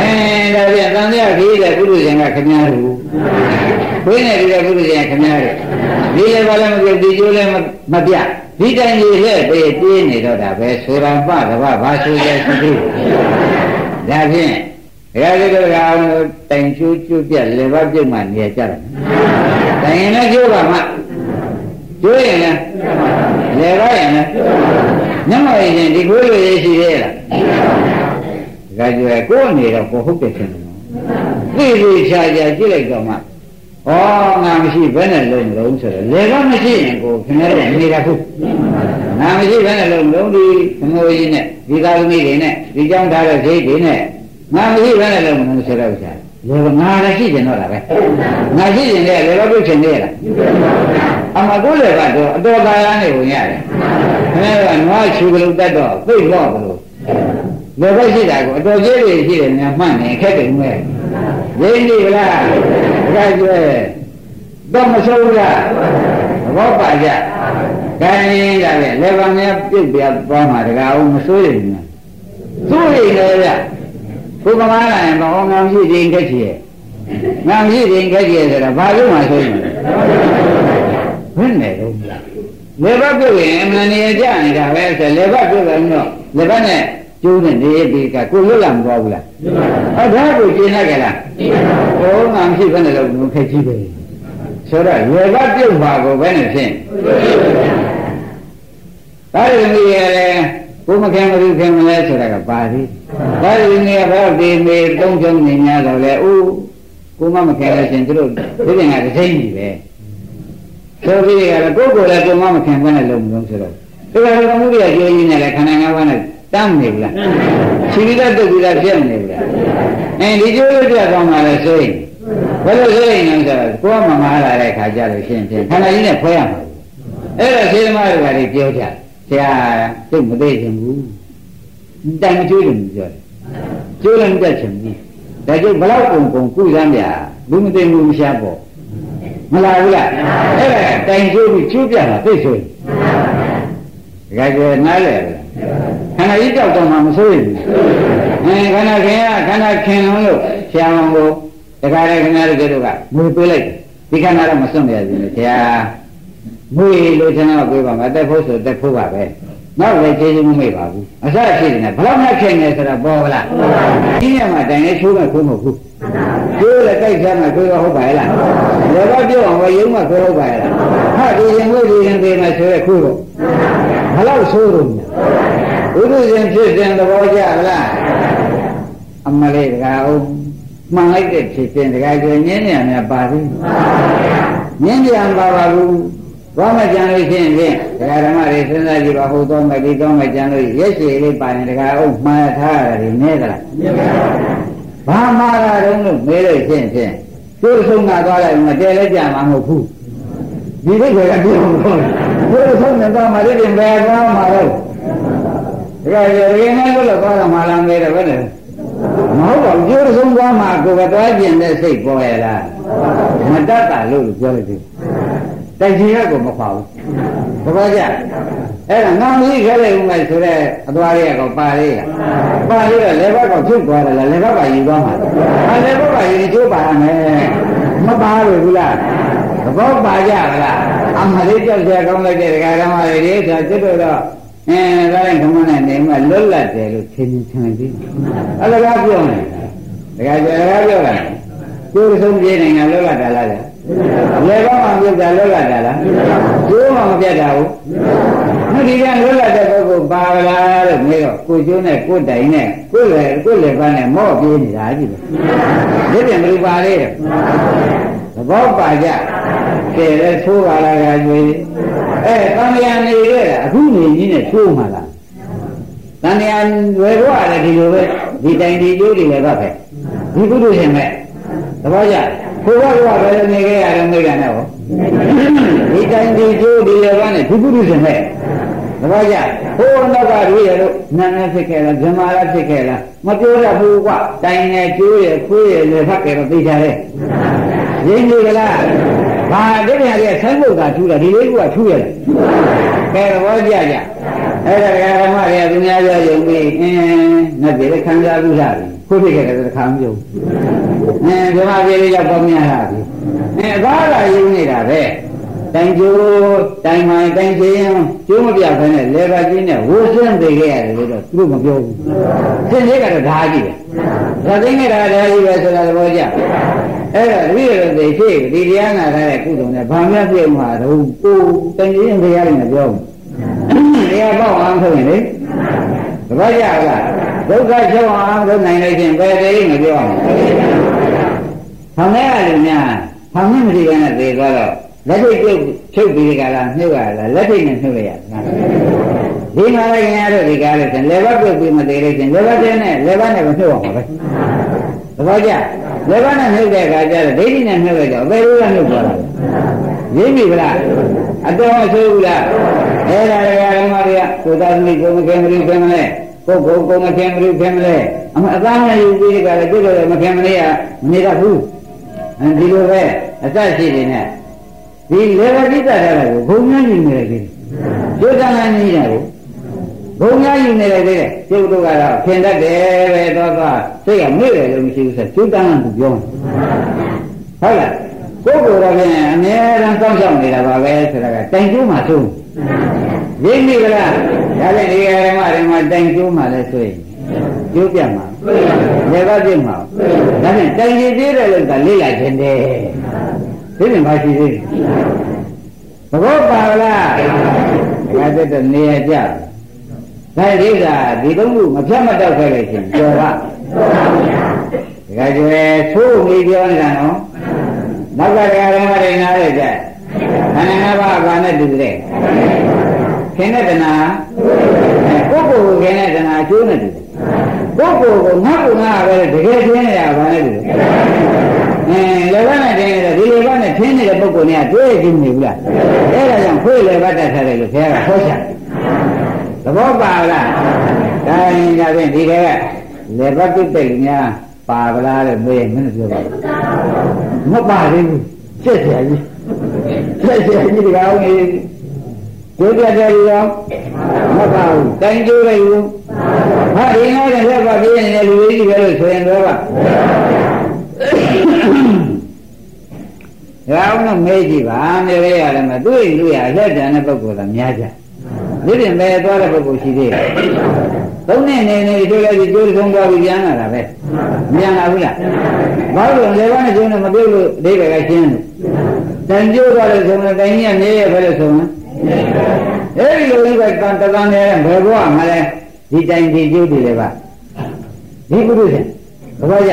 အဲဒါပြန်တန်တရားကြီးတဲ့ပုရုဇဉ်ကခင်ဗျားတို့ခွေးနဲ့တူတဲ့ပုရုဇဉ်ကခင်ဗျားတို့ဒီလည်းဘာလည်းမပြုတ်ဒီကျိုးလည်းမပြ ဒီတိုင်းကြီးဟဲ့ပြေးပြေးနေတော့တာပဲဆိုရံပတဘာဘာဆိုရဲရှိသေးဒါဖြင့်ဒကာလေးတို့ကအောင်တိုင်ကျိုးကျိုးပြက်လေဘပြုတ်မှနေကြတယ်တိုင်ရင်လည်းကျိုးပါမှကျိုးရင်လည်းလေဘရင်လည်းညမရင်ဒီကိုယ်လိုရရှိသေးလားဒကာကျွဲကိုယ်နေတော့ကိုဟုတ်တယ်ရှင်သိသိချာချာကြည့်လိုက်တော့မှ ဩငါမရှိဘယ်နဲ့လုံးလုံးဆိုတော့လေဘမရှိရင်ကိုခင်ဗျားတို့နေတာခုငါမရှိဘဲနဲ့လုံးလုံးဒီခမိုးကြီးနဲ့ဒီသာသမီတွေနဲ့ဒီကြောင်းထားတဲ့ဈေးတွေနဲ့ငါမရှိဘဲနဲ့လုံးလုံးဆိုတော့ဥစ္စာလေငါလည်းရှိကျင်တော့တာပဲငါရှိကျင်တဲ့လေတော့ပြုတ်ချင်နေရလားအမကိုလည်းကတော့အတော်ကာယနဲ့ဝင်ရတယ်ခင်ဗျားကနွားချူကလေးတတ်တော့သိတော့ဘလို့လေဘက်ရှိတာကိုအတော်ကြီးတွေရှိတယ်များမှတ်နေခက်တယ်မဲ့ရင်းနေလား ဒါကြွယ်တော့မဆုံးဘူးလားသဘောပါကြခိုင်းရတဲ့လေဗံများပြုတ်ပြသွားမှာတကားအောင်မစိုးရင်ဘူးစိုးရင်လည်းဗျဘုကမားလာရင်ဘောငါမရှိခြင်းခက်ချီရဲ့ငါမရှိခြင်းခက်ချီရဲ့ဆိုတာဘာလို့မှဆိုရင်ဘယ်နဲ့တော့လေဘပြုတ်ရင်အမှန်နေကြနေတာပဲဆိုလေဘပြုတ်တယ်တော့လေဘနဲ့ ကျိုးနဲ့နေပြီးကကိုလွတ်လာမသွားဘူးလားဟုတ်ဒါကိုကျင်းလိုက်ကြလားဟောငါမရှိဘဲနဲ့တော့ခက်ကြီးပဲဆိုတော့ရေကပြုတ်ပါကိုပဲနဲ့ဖြင့်ဒါရင်းကြီးရတယ်ကိုမခင်မလူခင်မလဲဆိုတာကပါသေးဒါရင်းကြီးကဘယ်ဒီမေတုံးချုံနေ냐တော့လေအိုးကိုမမခင်လဲရှင်တို့ဒီပြင်ကတစ်စိမ့်ကြီးပဲဆိုပြီးကြတော့ကိုယ်ကိုယ်လည်းကိုမမခင်ဘဲနဲ့လုံးမလုံးဆိုတော့ဒီကရမှုရကြိုးကြီးနဲ့လည်းခန္ဓာငါးပါးနဲ့ တမ်းနေဘူးလားခြေရတဲ့တုတ်ကြီးလားပြတ်နေဘူးလားအဲဒီကျိုးလို့ပြတ်သွားမှလည်းဆိုရင်ဘယ်လိုဆိုရင်လဲဆိုတော့ကိုယ်ကမမလာတဲ့ခါကြလို့ရှင်းရှင်းခန္ဓာကြီးနဲ့ဖွဲရမှာအဲ့ဒါစေသမားတွေကလည်းပြောကြဆရာသူ့မသိချင်ဘူးတိုင်မကျွေးတယ်ပြောတယ်ကျွေးလည်းမတတ်ချင်ဘူးဒါကြောင့်ဘလောက်ကုန်ကုန်ကုသမ်းပြဘူးမသိဘူးမရှားပေါ့မလာဘူးလားအဲ့ဒါတိုင်ကျိုးပြီးကျိုးပြတာသိဆိုရင်ဒါကြွယ်နားလဲ ခန္ဓာကြီးကြောက်တော့မှမဆိုးရင်အဲခန္ဓာခင်ကခန္ဓာခင်လုံးလို့ဆရာမကိုတခါတည်းခင်ဗျားတို့တို့ကငွေပေးလိုက်ဒီခန္ဓာတော့မစွန့်ရဘူးလေဆရာငွေလိုချင်တော့ပေးပါမယ်တက်ဖို့ဆိုတက်ဖို့ပါပဲနောက်လည်းကျေးဇူးမမေ့ပါဘူးအစရှိတယ်ဘလောက်မှခင်နေဆိုတာပေါ်လားဒီညမှာတိုင်နေချိုးမဲ့ခိုးမဟုတ်ဘူးချိုးလည်းတိုက်စားမှခိုးတော့ဟုတ်ပါရဲ့လားလည်းတော့ပြောအောင်ရုံးမှခိုးဟုတ်ပါရဲ့လားဟာဒီရင်ကိုဒီရင်သေးမှဆိုရဲခိုးတော့ ဘလောက်ဆိုးတော့ဘုရုရှင်ဖြစ်တဲ့သဘောကျလားအမလေးတကားအောင်မှန်လိုက်တဲ့ဖြစ်ခြင်းတကားကျင်းညင်းညံများပါသေးညင်းညံပါပါဘူးဘာမှကြံလို့ရှိရင်ဖြင့်ဒကာဓမ္မတွေစဉ်းစားကြည့်ပါဟုတ်တော့မယ်ဒီတော့မယ်ကြံလို့ရက်ရှည်လေးပါရင်ဒကာအုပ်မှားထားရတယ်နည်းသလားနည်းပါဘူးဘာမှားတာတုံးလို့မေးလို့ရှိရင်ဖြင့်ကျိုးဆုံးတာသွားလိုက်မှတဲလဲကြမှာမဟုတ်ဘူးဒီလိုကပြောလို့ဟု တ်ကျိုးဆုံးတာသွားမှလည်းပြင်ပဲသွားမှာတော့ဒကာရေရင်းနဲ့လို့သွားတာမှလားမေးတယ်ဘယ်နဲ့မဟုတ်ပါဘူးကျိုးဆုံးသွားမှကိုယ်ကသွားကျင်တဲ့စိတ်ပေါ်ရလားမတတ်တာလို့ပြောလိုက်တယ်တိုက်ချင်ရကိုမခွာဘူးသဘောကျအဲ့ဒါနောင်ကြီးခဲလိုက်ဦးမယ်ဆိုတော့အသွားလေးကောပါလေးကပါလေးတော့လေဘက်ကဖြုတ်သွားတယ်လားလေဘက်ကယူသွားမှာအဲလေဘက်ကယူချိုးပါရမယ်မပါဘူးလားသ ဘောပါကြလားအမလေးကြောက်ကြကောင်းလိုက်တဲ့ဒကာဓမ္မတွေဒီဆိုကျွတ်တော့အဲဒါလည်းခမနဲ့နေမှလွတ်လပ်တယ်လို့ထင်ထင်သေးအဲ့ဒါကပြောနေဒကာကျဒကာပြောတာကျိုးဆုံးပြေးနေတာလွတ်လပ်တာလားလေကောင်းမှပြတ်တာလွတ်လပ်တာလားကျိုးမှမပြတ်တာဘူးမဒီကလွတ်လပ်တဲ့ပုဂ္ဂိုလ်ပါလားလို့မေးတော့ကိုကျိုးနဲ့ကိုတိုင်နဲ့ကိုလေကိုလေပန်းနဲ့မော့ပြေးနေတာကြည့်လေဒီပြန်ဘယ်လိုပါလဲသဘောပါကြ ကဲလဲသိုးပါလားကကျွေးအဲတန်လျာနေခဲ့တာအခုနေကြီးနဲ့သိုးမှလားတန်လျာဝယ်တော့ရတယ်ဒီလိုပဲဒီတိုင်ဒီကျိုးတွေလည်းတော့ပဲဒီကုသိုလ်ရှင်မဲ့သဘောကျဘုရားကဘယ်လိုနေခဲ့ရလဲမိကနဲ့ဟောဒီတိုင်းဒီကျိုးဒီလည်းကနဲ့ဒီပုရုရှင်မဲ့သဘောကျဘိုးနောက်ကတွေးရလို့နာနဲ့ဖြစ်ခဲ့လားဇမာရဖြစ်ခဲ့လားမပြောတတ်ဘူးကွတိုင်နဲ့ကျိုးရခွေးရလည်းဖတ်ကြတော့သိကြတယ်ရင်းနေကြလား ဘာဒီနေရာကြီးဆန်းဖို့ကထူတာဒီလေးကထူရတယ်ကဲသဘောကျကြအဲ့ဒါဓမ္မတွေကသူများပြောယုံပြီးအင်းငါပြေခံစားဘူးလားခုဖြစ်ခဲ့တဲ့တခါမပြုံးအဲဓမ္မပြေလေးရောက်ပေါင်းများတာပြီအဲဘာလာယုံနေတာပဲ တိုင်ကျိုးတိုင်မိုင်တိုင်ချင်းကျိုးမပြဖဲနဲ့လေပါကြီးနဲ့ဝိုးစင်းသေးခဲ့ရတယ်လို့တော့သူတို့မပြောဘူးစင်းလေးကတော့ဓာကြီးပဲဓာသိင်းနေတာဓာကြီးပဲဆိုတာသဘောကျအဲ့တော့တပည့်တော်တွေရှိဒီတရားနာတဲ့ကုသိုလ်နဲ့ဗာမြတ်ပြည့်မှာတော့ကိုတိုင်ချင်းတရားနဲ့ပြောဘူးတရားပေါ့အောင်ဆိုရင်လေသဘောကျလားဒုက္ခချုပ်အောင်လုပ်နိုင်လို့ချင်းပဲသေးမပြောအောင်။ဆောင်းတဲ့လူများဆောင်းမတိကနဲ့သေသွားတော့ လက်ထိတ်ပြုတ်ချုပ်ပြီးကြလားနှုတ်ရလားလက်ထိတ်နဲ့နှုတ်ရရလား။ဒီမှာလည်းခင်ဗျားတို့ဒီကားလို့ရှင်လေဘပြုတ်ပြီးမသေးလို့ရှင်လေဘတဲ့နဲ့လေဘနဲ့မနှုတ်အောင်ပါပဲ။သဘောကျလေဘနဲ့နှုတ်တဲ့အခါကျတော့ဒိဋ္ဌိနဲ့နှုတ်လိုက်တော့ဘယ်လိုလဲနှုတ်သွားတာ။ရင်းပြီဗလား။အတော်အဆိုးဘူးလား။အဲ့ဒါတွေကဓမ္မတွေကကိုသာသမီကိုမခင်မလို့ခင်မလဲ။ပုဂ္ဂိုလ်ကိုမခင်မလို့ခင်မလဲအမအသားနဲ့ယူပြီးကြတယ်ပြုလို့လည်းမခင်မလဲရနေတတ်ဘူးအဲဒီလိုပဲအသက်ရှိနေနဲ့ ဒီလေဝတိတ္တထားတာကိုဘုံများယူနေတယ်ဒီကျိုးတန်းနဲ့ကြီးတယ်ကိုဘုံများယူနေတယ်တဲ့ကျုပ်တို့ကတော့ခင်တတ်တယ်ပဲတော့သွားစိတ်ကမေ့တယ်လို့မရှိဘူးဆိုကျိုးတန်းကပြောဟုတ်လားကိုယ်ကိုယ်တော့ဖြင့်အမြဲတမ်းစောင့်ရှောက်နေတာပါပဲဆိုတာကတိုင်ကျိုးမှသုံးရင်းပြီလားဒါလည်းဒီဓမ္မတွေမှာတိုင်ကျိုးမှလည်းဆိုရင်ကျိုးပြတ်မှာလေဘပြတ်မှာဒါဖြင့်တိုင်ကြည့်သေးတယ်လို့ကလေးလိုက်ခြင်းတယ် ဒီပြင်ပါရှိသေးတယ်သဘောပါလားဒါတဲ့တနေရာကြဒါဒီကဒီသုံးခုမဖြတ်မတောက်ခဲ့လို့ရှင်ကျော်ပါဒကာကျွဲသိုးမိပြောနေတာနော်နောက်ကဓမ္မတွေနားရကြခန္ဓာ၅ပါးဘာနဲ့တူတဲ့ခင်တဲ့တဏှာပုဂ္ဂိုလ်ကိုခင်တဲ့တဏှာအကျိုးနဲ့တူတယ်ပုဂ္ဂိုလ်ကိုငါ့ကိုငါပဲတကယ်ထင်းနေတာဘာနဲ့တူလဲ အင်းလောဘနဲ့တိုင်းကတော့ဒီလောဘနဲ့ထင်းနေတဲ့ပုဂ္ဂိုလ်နဲ့ကတွေ့ကြည့်နေဘူးလားအဲ့ဒါကြောင့်ဖွေးလေဘတ်တတ်ထားတယ်လို့ဆရာကဟောချတယ်သဘောပါလားဒါရင်ဒါဖြင့်ဒီကဲကလေဘတ်ပိတ်ပိတ်များပါပလားတဲ့မေးမင်းတို့ပြောပါမပါသေးဘူးချက်ချင်ကြီးချက်ချင်ကြီးတကောင်နေကျိုးကြတယ်ရောမပါဘူးတိုင်းကျိုးလိုက်ဘူးဟာဒီငါးတဲ့လက်ပါပြည့်နေတဲ့လူကြီးတွေပဲလို့ဆိုရင်တော့ပါ ဒါအောင်တော့မေးကြည့်ပါနေရရတယ်မသူ့ရင်လူရအလက်တန်တဲ့ပုဂ္ဂိုလ်ကများကြဒီပြင်ပဲသွားတဲ့ပုဂ္ဂိုလ်ရှိသေးတယ်သုံးနဲ့နေနေကျိုးလိုက်ပြီးကျိုးဆုံးသွားပြီးပြန်လာတာပဲပြန်လာဘူးလားဘာလို့လဲဘာနဲ့ကျိုးနဲ့မပြုတ်လို့အဓိပ္ပာယ်ကရှင်းလို့တန်ကျိုးသွားတယ်ဆိုရင်တိုင်ကြီးကနေရပဲလို့ဆိုရင်အဲဒီလိုကြီးပဲတန်တန်နဲ့ဘယ်ဘဝမှာလဲဒီတိုင်ဒီကျိုးတွေလည်းပါဒီပုရုษဘာကြ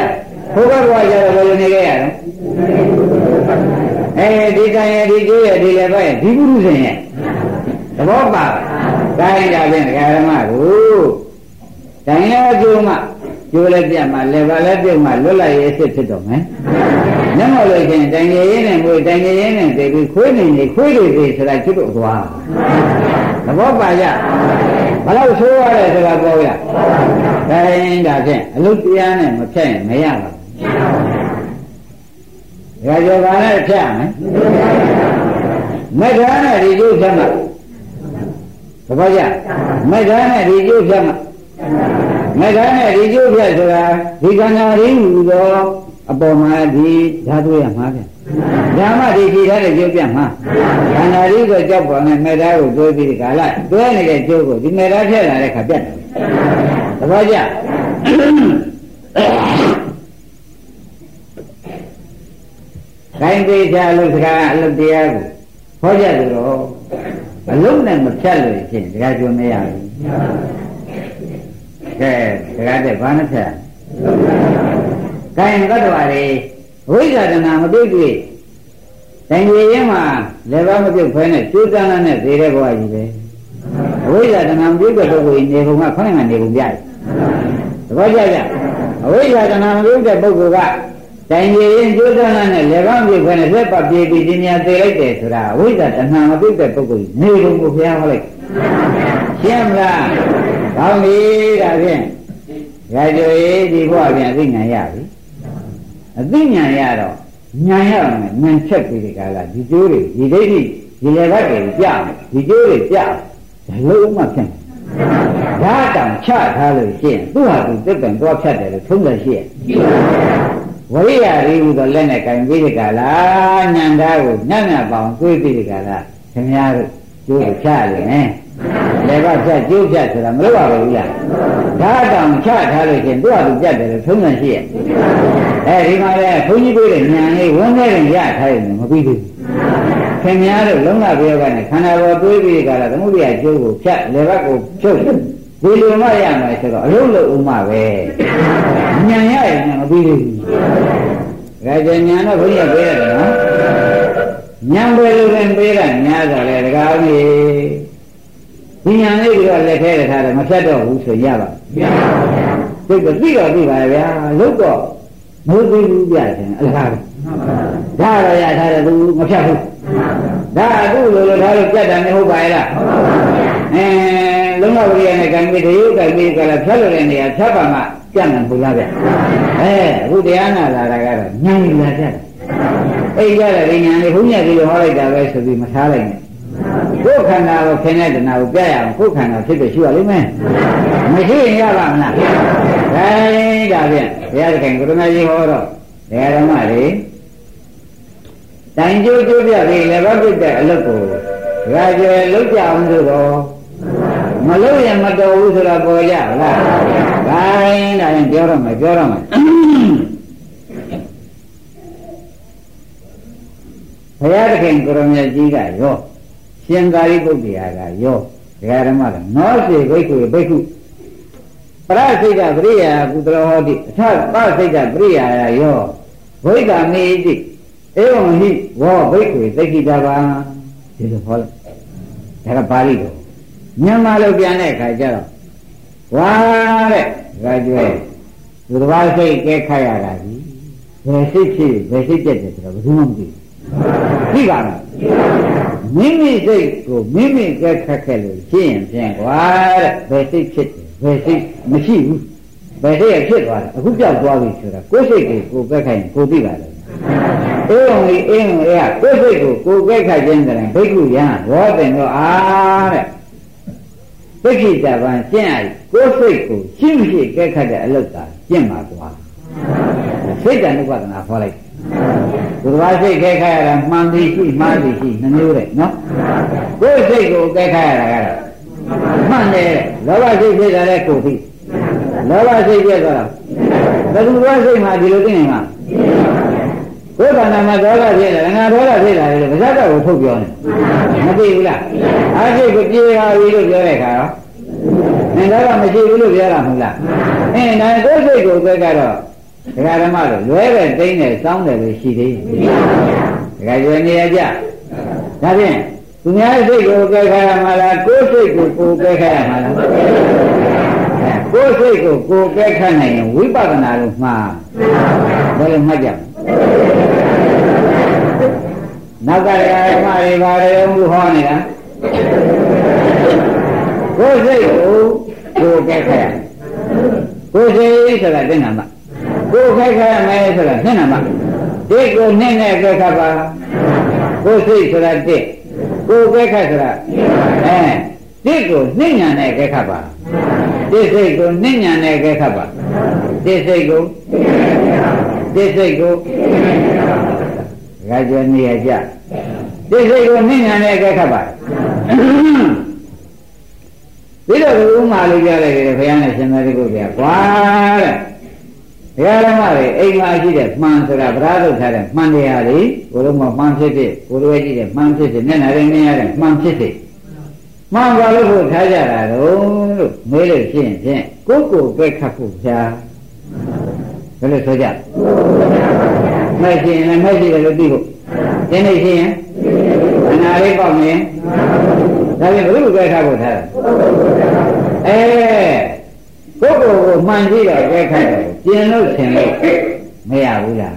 ဘုရားဘဝကြတော့ဘယ်လိုနေခဲ့ရတော့အဲဒီတိုင်ရဒီကျိုးရဒီလည်းပဲဒီပုရုษရဲ့သဘောပါတိုင်းကြဖြင့်ဓမ္မတို့တိုင်းရကျိုးမှကျိုးလည်းပြတ်မှလည်းပါလည်းပြုတ်မှလွတ်လပ်ရေးအစ်စ်ဖြစ်တော့မယ်။ညမလို့ချင်းတိုင်ရင်းနဲ့ငွေတိုင်ရင်းနဲ့တည်ပြီးခွေးနေနေခွေးတွေတွေဆိုတာကျွတ်တော့သွား။သဘောပါကြ။ဘလို့ဆိုးရတယ်ဆိုတာပြောရ။တိုင်းဒါဖြင့်အလုတရားနဲ့မဖြတ်ရင်မရပါဘူး။ ဒါကြောင့်ဘာနဲ့ဖြတ်မယ်။မက္ခာနဲ့ဒီကျိုးဖြတ်မှာသဘောကျမက္ခာနဲ့ဒီကျိုးဖြတ်မှာမက္ခာနဲ့ဒီကျိုးဖြတ်ဆိုတာဒီကံနာရင်းဟူသောအပေါ်မှာဒီဓာတ်တွေရမှာဗျဓမ္မဒီကြည်ထားတဲ့ကျိုးပြမှာခန္ဓာရင်းကိုကြောက်ပေါ်နဲ့မေတ္တာကိုတွေးပြီးဒီကာလတွဲနေတဲ့ကျိုးကိုဒီမေတ္တာဖြတ်လာတဲ့ခါပြတ်တယ်သဘောကျ ခိုင်းသေးချာလို့စကားအလုပ်တရားကိုဟောကြတယ်တော့အလုံးနဲ့မဖြတ်လို့ဖြင့်တရားကျွမရဘူးကဲတရားတဲ့ဘာနဲ့ဖြတ်ကိုင်ကတ္တဝါတွေဝိဇာတနာမတွေ့တွေ့တိုင်ကြီးရင်မှာလည်းဘာမပြုတ်ဖဲနဲ့ကျိုးတန်းလာနဲ့သေးတဲ့ဘဝကြီးပဲအဝိဇ္ဇာတဏ္ဍာမပြုတ်တဲ့ပုဂ္ဂိုလ်နေကုန်ကခေါင်းကနေကုန်ပြတယ်သဘောကျကြအဝိဇ္ဇာတဏ္ဍာမပြုတ်တဲ့ပုဂ္ဂိုလ်က တိုင်ကြီးရင်ကျိုးတန်းလာနဲ့လည်းဘာမပြုတ်ဖဲနဲ့လက်ပတ်ပြေးပြီးဒီညာသေးလိုက်တယ်ဆိုတာအဝိဇ္ဇာတဏ္ဍာမပြုတ်တဲ့ပုဂ္ဂိုလ်နေကုန်ကိုဘုရားဟောလိုက်ရှင်းမလားကောင်းပြီဒါဖြင့်ရာဇဝေဒီဘဝပြန်သိဉာဏ်ရပြီအသိဉာဏ်ရတော့ဉာဏ်ရအောင်ဉာဏ်ချက်ပြီးဒီကလာဒီကျိုးတွေဒီဒိဋ္ဌိဒီလည်းဘက်တွေကြဒီကျိုးတွေကြဒါလုံးဝဖြစ်ဒါတောင်ချထားလို့ရှိရင်သူ့ဟာသူတက်ပင်တော့ဖြတ်တယ်လို့ထုံးတယ်ရှိရဲ့ ဝိရရီဟူသောလက်နဲ့ကင်ပြီးဒီကလာညံသားကိုညံ့ညံ့ပေါအောင်တွေးပြီးဒီကလာခင်ဗျားတို့ကျိုးကိုဖြတ်ရမယ်လေကဖြတ်ကျိုးဖြတ်ဆိုတာမလုပ်ရဘူးလားဒါတောင်ချထားလို့ရှင်သူ့ဟာသူပြတ်တယ်လို့ထုံးတယ်ရှိရဲ့အဲဒီမှာလေဘုန်းကြီးပြောတဲ့ဉာဏ်လေးဝန်းထဲရင်ရထားရင်မပြီးဘူးခင်များတို့လုံးဝပြောကနေခန္ဓာပေါ်တွေးပြီးကြတာသမုဒိယကျိုးကိုဖြတ်လေဘက်ကိုဖြုတ် ဒီလိုမှရမယ်ဆိုတော့အလုံးလုံးဥမပဲဉာဏ်ရရင်မပြီးဘူးဒါကြဉာဏ်တော့ဘုန်းကြီးပေးရတယ်နော်ဉာဏ်ပဲလို့ရင်ပေးတာများတယ်လေတကားကြီးဒီဉာဏ်လေးကလက်ထဲထားတယ်မဖြတ်တော့ဘူးဆိုရပါမရပါဘူးသိတော့သိတော့သိပါရဲ့ဗျာလို့တော့မိုးသိဘူးပြတယ်အလကားဒါတော့ရထားတယ်သူမဖြတ်ဘူးဒါအခုလိုလိုထားလို့ပြတ်တယ်မဟုတ်ပါရဲ့လားအဲ လုံးဝဝိရိယနဲ့ကံပြီးတရုပ်ကံပြီးကလည်းဖြတ်လို့တဲ့နေရာဖြတ်ပါမှပြတ်နိုင်ဘူးလားဗျအဲအခုတရားနာလာတာကတော့ညံလာကြတယ်အိတ်ကြတဲ့ဉာဏ်လေးဘုညာကြီးလိုဟောလိုက်တာပဲဆိုပြီးမထားလိုက်နဲ့ကိုယ်ခန္ဓာကိုခင်တဲ့တဏှာကိုပြရအောင်ကိုယ်ခန္ဓာဖြစ်ဖြစ်ရှိရလိမ့်မယ်မရှိရင်ရပါမလားဒါဒါဖြင့်ဘုရားသခင်ကရုဏာကြီးဟောတော့တရားဓမ္မတွေတိုင်ကျိုးကျိုးပြပြီးလည်းဘာဖြစ်တဲ့အလုပ်ကိုရာကျွယ်လုပ်ကြအောင်ဆိုတော့ မလုပ်ရင်မတော်ဘူးဆိုတော့ပေါ်ကြလားဒါရင်ဒါရင်ပြောရမယ်ပြောရမယ်ဘုရားသခင်ကိုရမကြီးကရောရှင်သာရိပုတ္တရာကရောဒကာဓမ္မကနောစေဘိက္ခုဘိက္ခုပရစိတ်ကပရိယာကုသလဟောတိအထပစိတ်ကပရိယာယောဘိက္ခမေတိဧဝံဟိဝောဘိက္ခုသိက္ခိတပါဒီလိုဟောလိုက်ဒါကပါဠိတော် မြန်မာလိုပြန်တဲ့အခါကျတော့ဝါတဲ့ဒါကျွဲသူတစ်ပါးစိတ်ကဲခတ်ရတာကြီးဘယ်စိတ်ဖြစ်ဘယ်စိတ်ပြက်တယ်ဆိုတော့ဘယ်သူမှမသိဘူးသိပါလားမိမိစိတ်ကိုမိမိကဲခတ်ခဲ့လို့ရှင်းရင်ဖြင့်ကွာတဲ့ဘယ်စိတ်ဖြစ်တယ်ဘယ်စိတ်မရှိဘူးဘယ်စိတ်ရဖြစ်သွားတယ်အခုပြောက်သွားပြီဆိုတာကိုယ်စိတ်ကိုကိုယ်ကဲခိုင်းကိုသိပါလေအေးုံလေးအေးုံလေးကကိုယ်စိတ်ကိုကိုယ်ကြိုက်ခတ်ခြင်းတယ်ဘိက္ခုယံရောတင်တော့အားတဲ့ သိက္ခိတပံကျင့်ရကိုယ်စိတ်ကိုရှင်းရှင်းကြိုက်ခတ်တဲ့အလုပ်ကကျင့်ပါသွားစိတ်တန်ဥပဒနာဟောလိုက်ဘုရားစိတ်ကြိုက်ခတ်ရတာမှန်ပြီရှိမှားပြီရှိနှမျိုးတဲ့နော်ကိုယ်စိတ်ကိုကြိုက်ခတ်ရတာကတော့မှန်တယ်လောဘစိတ်ဖြစ်တာလည်းကိုယ်သိလောဘစိတ်ပြသွားတာဘယ်သူကစိတ်မှာဒီလိုသိနေမှာ ကိုယ်ကနာမှာဒေါသဖြစ်တယ်ငါဒေါသဖြစ်တာလေဗဇတ်တော်ကိုထုတ်ပြောနေမသိဘူးလားအားစိတ်ကိုပြေးဟာပြီလို့ပြောတဲ့အခါတော့နင်တော့မရှိဘူးလို့ပြောတာမဟုတ်လားအင်းဒါကိုယ်စိတ်ကိုပဲကတော့ဒကာဓမ္မတို့လွဲတဲ့တိမ့်တဲ့စောင်းတယ်လို့ရှိသေးဒကာကျွေးနေရကြဒါဖြင့်သူများစိတ်ကိုကဲခါရမှာလားကိုယ်စိတ်ကိုကိုယ်ကဲခါရမှာလားကိုယ်စိတ်ကိုကိုယ်ကဲခါနိုင်ရင်ဝိပဿနာလို့မှားဘယ်လိုမှတ်ကြ နောက်ကရဓမ္မတွေဘာတွေလို့ဟောနေတာကိုယ်စိတ်ကိုကိုယ်ကဲခါရကိုယ်စိတ်ဆိုတာသိနာမှာကိုယ်ကဲခါရမယ်ဆိုတာသိနာမှာဒီကိုနှင်းနဲ့ကဲခါပါကိုယ်စိတ်ဆိုတာတစ်ကိုယ်ကဲခါဆိုတာအဲတစ်ကိုနှိညာနဲ့ကဲခါပါတစ်စိတ်ကိုနှိညာနဲ့ကဲခါပါတစ်စိတ်ကို တစ်စိတ်ကိုငါကြနေရကြတစ်စိတ်ကိုနှိညာနဲ့ကဲခါပါပြီးတော့ဥမာလေးကြားလိုက်တယ်ဘုရားနဲ့ရှင်သာရိပုတ္တရာကွာတဲ့ဘုရားဓမ္မတွေအိမ်မှာရှိတဲ့မှန်ဆိုတာဗရာထုတ်ထားတဲ့မှန်တရားတွေကိုယ်လုံးမမှန်ဖြစ်ဖြစ်ကိုယ်လိုကြည့်တဲ့မှန်ဖြစ်ဖြစ်မျက်နှာရင်မြင်ရတဲ့မှန်ဖြစ်ဖြစ်မှန်ပါလို့ဖို့ထားကြတာတော့လို့မေးလို့ရှိရင်ဖြင့်ကိုယ်ကိုယ်ပဲခတ်ဖို့ဖြာ ဘယ်လိုဆိုကြမဲ့ရှိရင်လည်းမဲ့ရှိတယ်လို့သိဖို့သင်နေရှိရင်အနာလေးပေါက်နေဒါပြန်ဘယ်လိုပဲခတ်ဖို့ထားအဲကိုယ်ကိုယ်ကိုမှန်ကြည့်တော့ပဲခတ်တယ်ကျင်လို့ဆင်လို့မရဘူးလား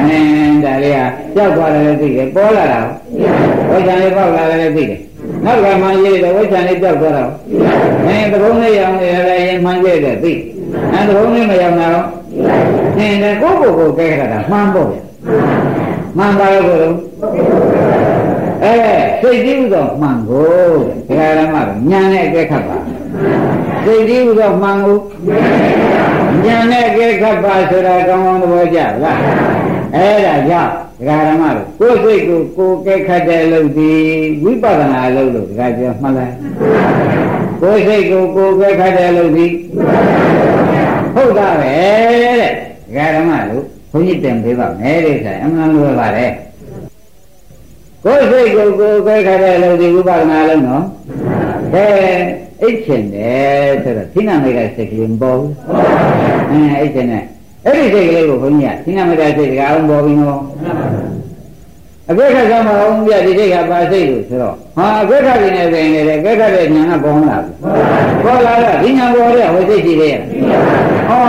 အင်းဒါလေးကကြောက်သွားတယ်လည်းသိတယ်ပေါ်လာတာဝိဇ္ဇာလေးပေါက်လာတယ်လည်းသိတယ်နောက်ကမှရေးတယ်ဝိဇ္ဇာလေးကြောက်သွားတော့အင်းသဘုံလေးရောင်နေလည်းရင်မှန်ရေးတယ်သိ အဲသဘုံလေးမရောင်တော့အင်းလည်းကိုယ့်ကိုယ်ကိုကဲခတာမှန်ပေါ့ဗျမှန်ပါရဲ့ကိုယ်လုံးအဲစိတ်ကြည့်ဥသောမှန်ကိုဒကာရမကညာနဲ့ကဲခတ်ပါစိတ်ကြည့်ဥသောမှန်ကိုညာနဲ့ကဲခတ်ပါဆိုတာကောင်းကောင်းသဘောကျလားအဲ့ဒါကြောင့်ဒကာရမတို့ကိုယ်စိတ်ကိုကိုယ်ကဲခတ်တဲ့အလုပ်ဒီဝိပဿနာအလုပ်လို့ဒကာပြောမှတ်လိုက်ကိုယ်စိတ်ကိုကိုယ်ကဲခတ်တဲ့အလုပ်ဒီ ဟုတ်တာပဲတဲ့ဒကာရမတို့ဘုန်းကြီးတင်ပေးပါမယ်တဲ့ဆိုရင်အမှန်လွယ်ပါတယ်ကိုယ်စိတ်ကိုကိုယ်ကဲခတ်တဲ့အလုပ်ဒီဝိပဿနာအလုပ်နော်ကဲအိတ်ချင်တယ်ဆိုတော့သိနာမိတ်ကစိတ်ကလေးမပေါ်ဘူးအဲအိတ်ချင်တယ်အဲ့ဒီစိတ်ကလေးကိုဘုန်းကြီးကသိနာမိတ်ကစိတ်ကအောင်ပေါ်ပြီနော် အကွက်ခတ်ကမှအောင်ပြဒီစိတ်ကပါစိတ်လို့ဆိုတော့ဟာအကွက်ခတ်နေတယ်နေတယ်အကွက်ခတ်တဲ့ညာကပေါ်လာပြီပေါ်လာတော့ဒီညာပေါ်တဲ့ဟိုစိတ်ရှိသေးရဲ့ဟော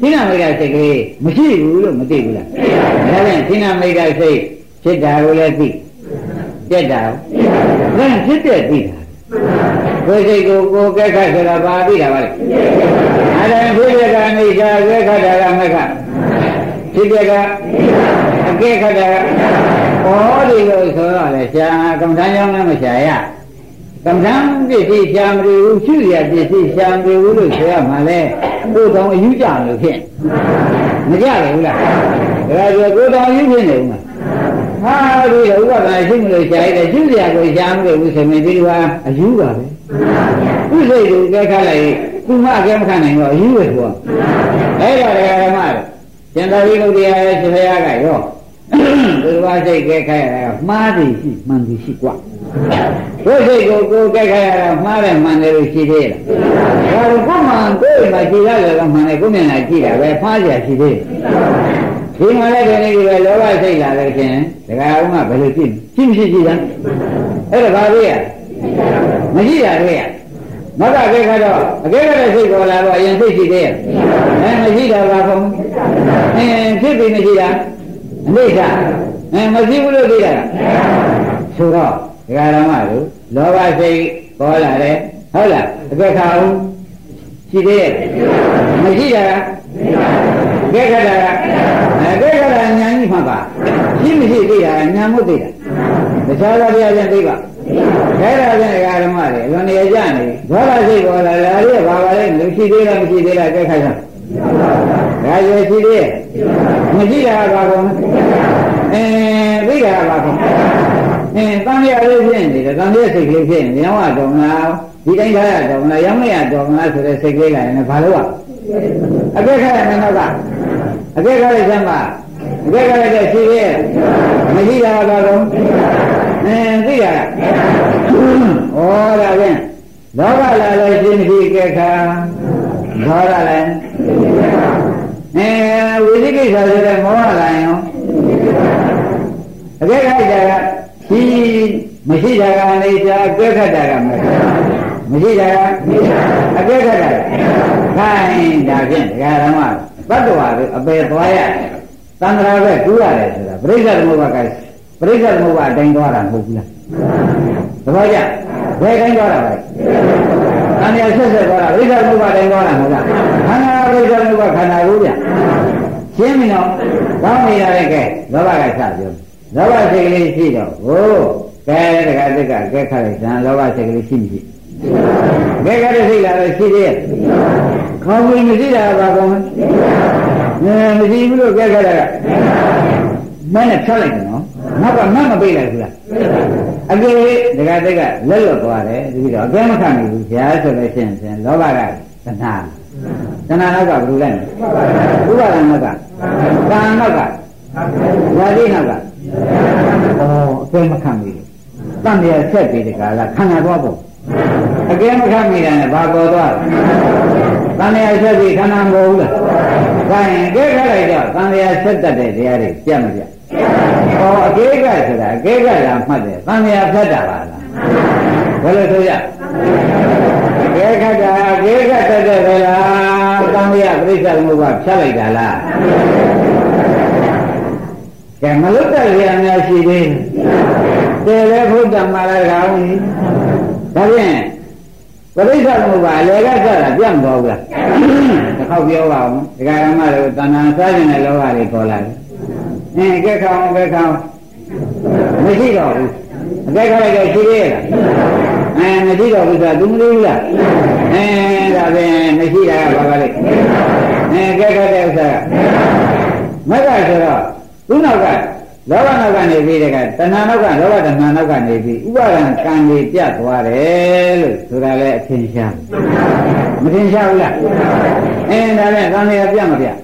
သိနာမိတ်ကစိတ်ကလေးမရှိဘူးလို့မသိဘူးလားဒါနဲ့သိနာမိတ်ကစိတ်ဖြစ်တာကိုလည်းသိပြက်တာကိုလည်းဖြစ်တဲ့သိတာကိုယ်စိတ်ကိုကိုယ်ကဲခတ်ဆိုတာပါပြီတာပါလေအဲ့ဒါဘုရားကနေရှာကဲခတ်တာကမခဖြစ်ပြကအကဲခတ်တာ ဟောဒီလိုဆိုတော့လေရှာကမ္မထမ်းကြောင်းလည်းမရှာရကမ္မထမ်းပစ္စည်းရှာမတွေ့ဘူးရှုရပစ္စည်းရှာမတွေ့ဘူးလို့ဆိုရမှာလေကိုယ်တော်အယူကြလို့ဖြစ်မကြရဘူးလားဒါကြကိုယ်တော်အယူဖြစ်နေဦးမှာဟာဒီဥပဒနာရှိမလို့ရှာရတဲ့ရှုစရာကိုရှာမလို့ဘူးဆိုရင်ဒီလိုအယူပါပဲဥစိတ်ကိုကဲခတ်လိုက်သူမအကဲမခံနိုင်တော့အယူပဲကွာအဲ့ဒါဓမ္မတွေကျန်တော်ကြီးလို့တရားရဲ့ရှင်ဘုရားကရော ဘုရားစိတ်ကဲခတ်ရတာမှားသည်ရှိမှန်သည်ရှိကွာကိုယ်စိတ်ကိုကိုယ်ကဲခတ်ရတာမှားတယ်မှန်တယ်လို့ရှိသေးလားဒါကိုမှန်ကိုယ်မှကြည်ရတယ်ကမှန်တယ်ကိုယ်မျက်နှာကြည့်တာပဲဖားကြရှိသေးဒီမှာလည်းဒီနေ့ဒီပဲလောဘစိတ်လာလို့ရှင်ဒကာဦးကဘယ်လိုကြည့်ကြည့်မရှိကြည့်လားအဲ့ဒါဘာလို့ရမရှိတာတွေ့ရမကကဲခါတော့အကဲခါတဲ့စိတ်ပေါ်လာတော့အရင်စိတ်ရှိသေးရဲ့အဲမရှိတာပါဘုံအဲဖြစ်ပြီးမရှိတာ အနိစ္စအဲမရှိဘူးလို့သိရတာဆိုတော့ဒကာရမတို့လောဘစိတ်ပေါ်လာတယ်ဟုတ်လားအကဲခါအောင်ရှိသေးရဲ့မရှိတာကဲခါတာကအကဲခါတာညာကြီးမှပါမရှိသိတာညာမှုသိတာတခြားသောတရားချင်းသိပါခဲတာချင်းဓမ္မတွေလွန်နေကြနေဒေါသစိတ်ပေါ်လာလာရဘာပါလဲမရှိသေးလားမရှိသေးလားကြက်ခိုက်တာဒါရွယ်ရှိသေးရဲ့ မရှိတာကဘာကုန်အဲသိတာကဘာကုန်အဲတန်ရလေးဖြစ်နေတယ်တန်ရစိတ်ကလေးဖြစ်နေရောင်းရတော့လားဒီတိုင်းထားရတော့လားရောင်းမရတော့လားဆိုတဲ့စိတ်ကလေးကလည်းဘာလို့อ่ะအကဲခါရမယ်တော့ကအကဲခါရစမ်းပါအကဲခါရတဲ့ရှိသေးရဲ့မရှိတာကဘာကုန်အဲသိတာကဩဒါဖြင့်လောဘလာလို့ရှင်းမရှိကဲခါဒေါသလည်း အဲဝိသိကိစ္စဆိုတဲ့မောဟလာရင်အကဲခါကြကရှိမရှိတာကအိဋ္ဌာအကဲခတ်တာကမရှိတာကအကဲခတ်တာခိုင်းဒါဖြင့်ဒကာရမဘတ်တော်အပေသွားရသံဃာပဲကူးရတယ်ဆိုတာပြိဿသမုပ္ပါကပြိဿသမုပ္ပါအတိုင်းသွားတာမဟုတ်ဘူးလားသဘောကျဘယ်တိုင်းသွားတာလဲ အန္တရာယ်ဆက်ဆက်သွားတာပြိဿသမုပ္ပါတိုင်းသွားတာမဟုတ်လားခန္ဓာပြိဿသမုပ္ပါခန္ဓာကိုဗျရှင်းပြီနော်ကောင်းနေရတဲ့ကဲလောဘကစပြောလောဘစိတ်ကလေးရှိတော့ဟိုကဲတခါတက်ကကဲခါလိုက်ဇံလောဘစိတ်ကလေးရှိမရှိကဲခါတဲ့စိတ်လာတော့ရှိသေးရဲ့ခေါင်းဝင်မရှိတာဘာကောင်းလဲမရှိဘူးလို့ကဲခါတာကမနဲ့ဖြတ်လိုက်တယ်နော်နောက်ကမမပိတ်လိုက်ဘူးလား အကေတခါတက်ကလက်လွတ်သွားတယ်ဒီတော့အကဲမခံနိုင်ဘူးဇာဆိုလို့ရှိရင်လောဘကတဏှာတဏှာနောက်ကဘယ်လိုလဲဥပါဒနောက်ကကာနောက်ကဇာတိနောက်ကဩအကဲမခံဘူးတန်ရဆက်ပြီးဒီကလာခန္ဓာသွားပုံအကဲမခံမိတာနဲ့ဘာပေါ်သွားတန်ရဆက်ပြီးခန္ဓာမပေါ်ဘူးလားဒါရင်အကဲခလိုက်တော့တန်ရဆက်တတ်တဲ့တရားတွေပြတ်မပြတ် ဟောအကဲကဆိုတာအကဲကလာမှတ်တယ်တန်ရဖြတ်တာပါလားဘယ်လိုဆိုရအကဲခတ်တာအကဲကတတ်တဲ့ပဲလားတန်ရပြိဿသမုပ္ပါဖြတ်လိုက်တာလားကဲမလွတ်တဲ့ရံများရှိသေးတယ်တယ်လေဘုဒ္ဓမာရကောင်ကြီးဒါဖြင့်ပရိစ္ဆေသမုပ္ပါအလေကစတာပြတ်မသွားဘူးလားတစ်ခေါက်ပြောပါဦးဒကာရမတို့တဏ္ဍာစားခြင်းတဲ့လောကတွေပေါ်လာတယ် အင်းအကဲခေါင်အကဲခေါင်မရှိတော့ဘူးအကဲခေါင်လိုက်တော့ရှိသေးရဲ့လားအဲမရှိတော့ဘူးဆိုတာသူမလို့ဘူးလားအဲဒါဖြင့်မရှိတာကဘာပါလဲအဲအကဲခေါင်တဲ့ဥစ္စာကမက်ကဆိုတော့သူနောက်ကလောဘနောက်ကနေပြီးတဲ့ကတဏှာနောက်ကလောဘတဏှာနောက်ကနေပြီးဥပါဒံကံကြီးပြတ်သွားတယ်လို့ဆိုတာလည်းအထင်ရှားမထင်ရှားဘူးလားအင်းဒါနဲ့သံဃာပြတ်မပြတ်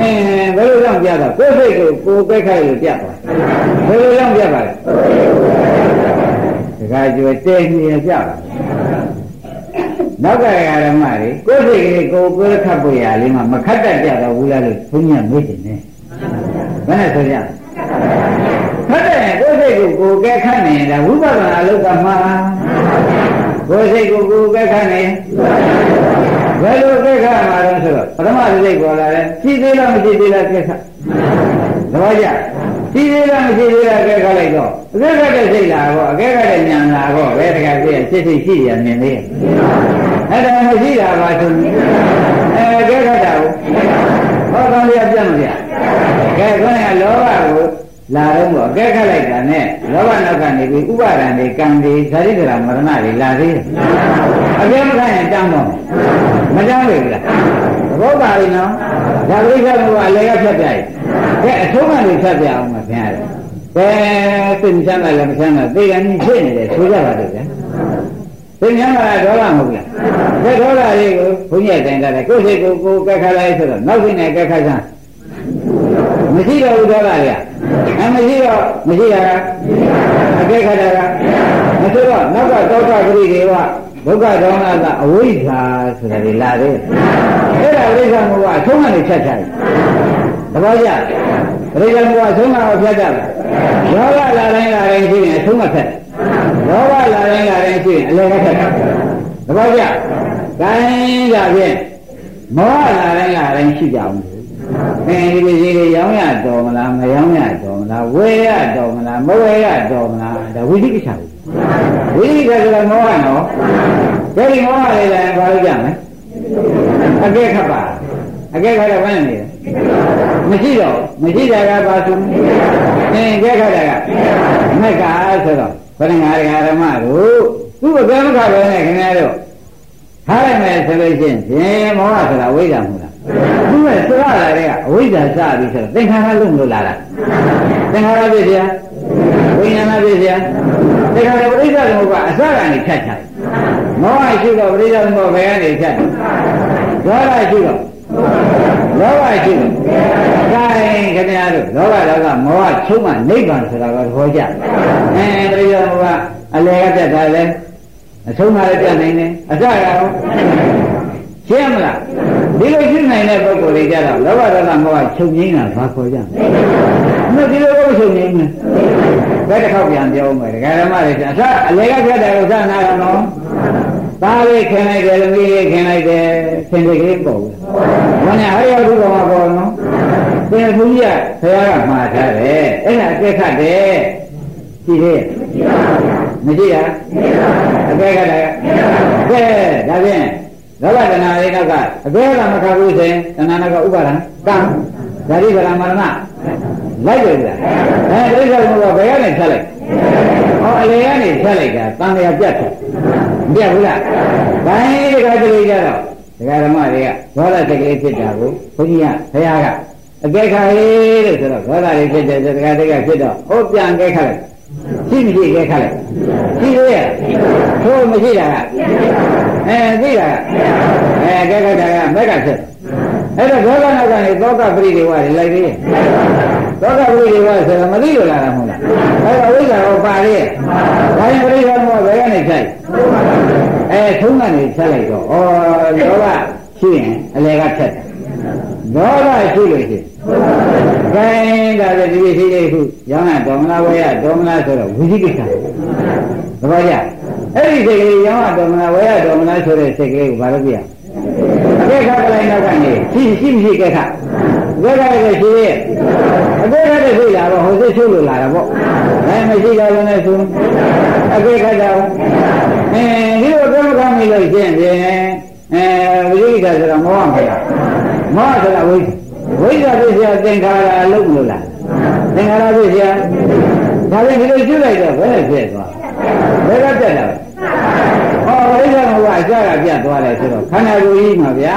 အင်းဘယ်လိုကြောင့်ပြတ်တော့ကိုယ်စိတ်ကိုကိုယ်ပဲခိုက်လို့ပြတ်သွားဘယ်လိုကြောင့်ပြတ်ပါလဲတခါကျွဲတဲကြီးရပြတ်ပါနောက်ကဓမ္မတွေကိုယ်စိတ်ကလေးကိုယ်ကိုယ်ခတ်ပွေရလေးမှမခတ်တတ်ကြတော့ဘူးလားလို့ဘုန်းကြီးကမေးတယ်ဘယ်နဲ့ဆိုကြခတ်တဲ့ကိုယ်စိတ်ကိုကိုယ်ကဲခတ်နေတာဝိပဿနာလောကမှာ ကိုယ်စိတ်ကိုကိုယ်ကဲခတ်နေဘယ်လိုကဲခတ်မှာလဲဆိုတော့ပထမစိတ်ပေါ်လာတယ်ရှိသေးလားမရှိသေးလားကဲခတ်သဘောကျရှိသေးလားမရှိသေးလားကဲခတ်လိုက်တော့အကဲခတ်တဲ့စိတ်လာတော့အကဲခတ်တဲ့ဉာဏ်လာတော့ဘယ်တကယ်ပြည့်စိတ်စိတ်ရှိရမြင်သေးရဲ့အဲ့ဒါမရှိတာပါဆိုအဲကဲခတ်တာကိုဟောကောင်းရပြတ်မပြတ်ကဲခေါင်းကလောဘကို လာတော့မို့အကဲခတ်လိုက်တာနဲ့လောဘနောက်ကနေပြီးဥပါဒံတွေကံတွေဇာတိကရာမရဏတွေလာသေးတယ်အကဲမခတ်ရင်တန်းတော့မတန်းဘူးလားသဘောပါပြီနော်ဒါပြိဿဘုရားအလေကဖြတ်ပြရင်ကဲအထုံးကနေဖြတ်ပြအောင်မခင်ရတယ်ကဲစိတ်မချမ်းသာလည်းမချမ်းသာသိကန်ကြီးဖြစ်နေတယ်ဆိုကြပါတော့ဗျာသိဉာဏ်ကဒေါသမဟုတ်လားဒါဒေါသလေးကိုဘုန်းကြီးတိုင်တာလေကိုယ်စိတ်ကိုကိုယ်ကက်ခတ်လိုက်ဆိုတော့နောက်စိတ်နဲ့ကက်ခတ်စမ်း မရှိတော့ဘူးဒေါသတွေကအဲမရှိတော့မရှိတာကအကဲခတ်တာကမဆိုတော့နောက်ကတောကပရိဒေဝဒုက္ခဒေါမနကအဝိဇ္ဇာဆိုတာတွေလာတယ်အဲ့ဒါဝိဇ္ဇာမို့ကအဆုံးကနေဖြတ်ချတယ်သဘောကျပရိဒေမို့ကအဆုံးကတော့ဖြတ်ကြတယ်ယောဂလာတိုင်းလာတိုင်းရှိရင်အဆုံးကဖြတ်လောဘလာတိုင်းလာတိုင်းရှိရင်အလယ်ကဖြတ်တယ်သဘောကျကိုင်းကြဖြင့်မောဟလာတိုင်းလာတိုင်းရှိကြအောင် အင်းဒီပစ္စည်းတွေရောင်းရတော်မလားမရောင်းရတော်မလားဝယ်ရတော်မလားမဝယ်ရတော်မလားဒါဝိသိကိစ္စဝိသိကိစ္စဆိုတာမောဟနော်ဒါဒီမောဟလေးလည်းဘာလို့ကြမလဲအကဲခတ်ပါအကဲခါရဘယ်နဲ့နေမရှိတော့မရှိတာကဘာသူအင်းအကဲခါရကမက်ကဆိုတော့ဘယ်ငါရဓမ္မတို့သူ့အကဲမခပဲနဲ့ခင်ဗျားတို့ထားလိုက်မယ်ဆိုလို့ရှိရင်မောဟဆိုတာဝိဇ္ဇာမဟုတ်လား သူ့ရဲ့စရလာတဲ့အဝိဇ္ဇာစပြီးဆိုတော့သင်္ခါရလုံးလို့လာတာသင်္ခါရပြည့်စရာဝိညာဏပြည့်စရာသင်္ခါရပရိစ္ဆေသမုပ္ပါအစကနေဖြတ်ချတယ်မောဟရှိတော့ပရိစ္ဆေသမုပ္ပါဘယ်ကနေဖြတ်တယ်ဒေါသရှိတော့လောဘရှိတော့ဒါရင်ခင်ဗျားတို့လောဘဒေါသမောဟချုပ်မှနိဗ္ဗာန်ဆိုတာကသဘောကျအဲပရိစ္ဆေသမုပ္ပါအလယ်ကပြတ်တာလဲအဆုံးမှလည်းပြတ်နိုင်တယ်အစရအောင်ရှင်းမလား ဒီလိုရှင်းနိုင်တဲ့ပုဂ္ဂိုလ်တွေကြတော့လောဘဒေါသမောဟချုပ်ငိမ့်တာဘာခေါ်ကြလဲမဒီလိုပုဂ္ဂိုလ်ချုပ်ငိမ့်မယ်ဘယ်တစ်ခေါက်ပြန်ပြောမယ်ဒကာဓမ္မတွေကအစအလေကဖြတ်တယ်ဥစ္စာနာတော့နော်သားလေးခင်လိုက်တယ်သမီးလေးခင်လိုက်တယ်သင်္ကေတပေါ်ဘူးဘုရားဟရိယဘုရားမှာပေါ်နော်သင်ဘုရားဆရာကမှားထားတယ်အဲ့ဒါအကဲခတ်တယ်ကြည့်သေးမရှိရအကဲခတ်တယ်ကဲဒါဖြင့် လောဘတဏှာလေးတော့ကအကဲကမခဘူးဆိုရင်တဏှာကဥပါဒံကံဓာတိကရမရဏလိုက်တယ်ဗျာအဲဒိဋ္ဌိကဘယ်ကနေဖြတ်လိုက်ဟောအလေကနေဖြတ်လိုက်တာတန်လျာပြတ်တယ်မပြတ်ဘူးလားဘိုင်းတခါတလေကြတော့ဒကာဓမ္မတွေကဒေါသတကလေးဖြစ်တာကိုဘုန်းကြီးကဘုရားကအကဲခါရေးလို့ဆိုတော့ဒေါသလေးဖြစ်တယ်ဒကာတကဖြစ်တော့ဟောပြန်ကဲခါလိုက် ရှိမရှိကဲခါလိုက်ရှိသေးရဲ့သို့မရှိတာကအဲသိတာကအဲကဲခါတာကမက်ကဖြစ်အဲ့တော့ဒေါသနောက်ကနေသောကပရိဒေဝတွေလိုက်သေးရဲ့သောကပရိဒေဝဆိုတာမသိလို့လာတာမဟုတ်လားအဲ့တော့ဝိဇ္ဇာကိုပါလေဒါရင်ပရိဒေဝကဘယ်ကနေဖြတ်အဲသုံးကနေဖြတ်လိုက်တော့ဩဒေါသရှိရင်အလေကဖြတ်တယ် ဒေါသရှိလို့ရှိခိုင်းဒါလည်းဒီရှိလေးခုရောင်းရတော်မလားဝဲရတော်မလားဆိုတော့ဝိသိကိစ္စသဘောကျအဲ့ဒီစိတ်ကလေးရောင်းရတော်မလားဝဲရတော်မလားဆိုတဲ့စိတ်ကလေးကိုဘာလို့ပြရအကဲခါကလေးနောက်ကနေရှိရှိမရှိကဲခါအကဲခါလည်းရှိရဲ့အကဲခါတဲ့စိတ်လာတော့ဟိုစိတ်ချိုးလို့လာတာပေါ့အဲမရှိကြလို့လည်းဆိုအကဲခါကြောင့်အဲဒီလိုကောင်းကောင်းမိလို့ရှင်းပြန်အဲဝိသိကိစ္စဆိုတော့မောဟမလား မောဟဆိုတာဝိသိဝိဇ္ဇာဖြစ်เสียသင်္ခါရအလုံးလို့လားသင်္ခါရဖြစ်เสียဒါလည်းဒီလိုကျွလိုက်တော့ဘယ်နဲ့ဖြစ်သွားဘယ်ကပြတ်တာလဲဟောဝိဇ္ဇာကအကြကပြတ်သွားတယ်ဆိုတော့ခန္ဓာကိုယ်ကြီးမှာဗျာ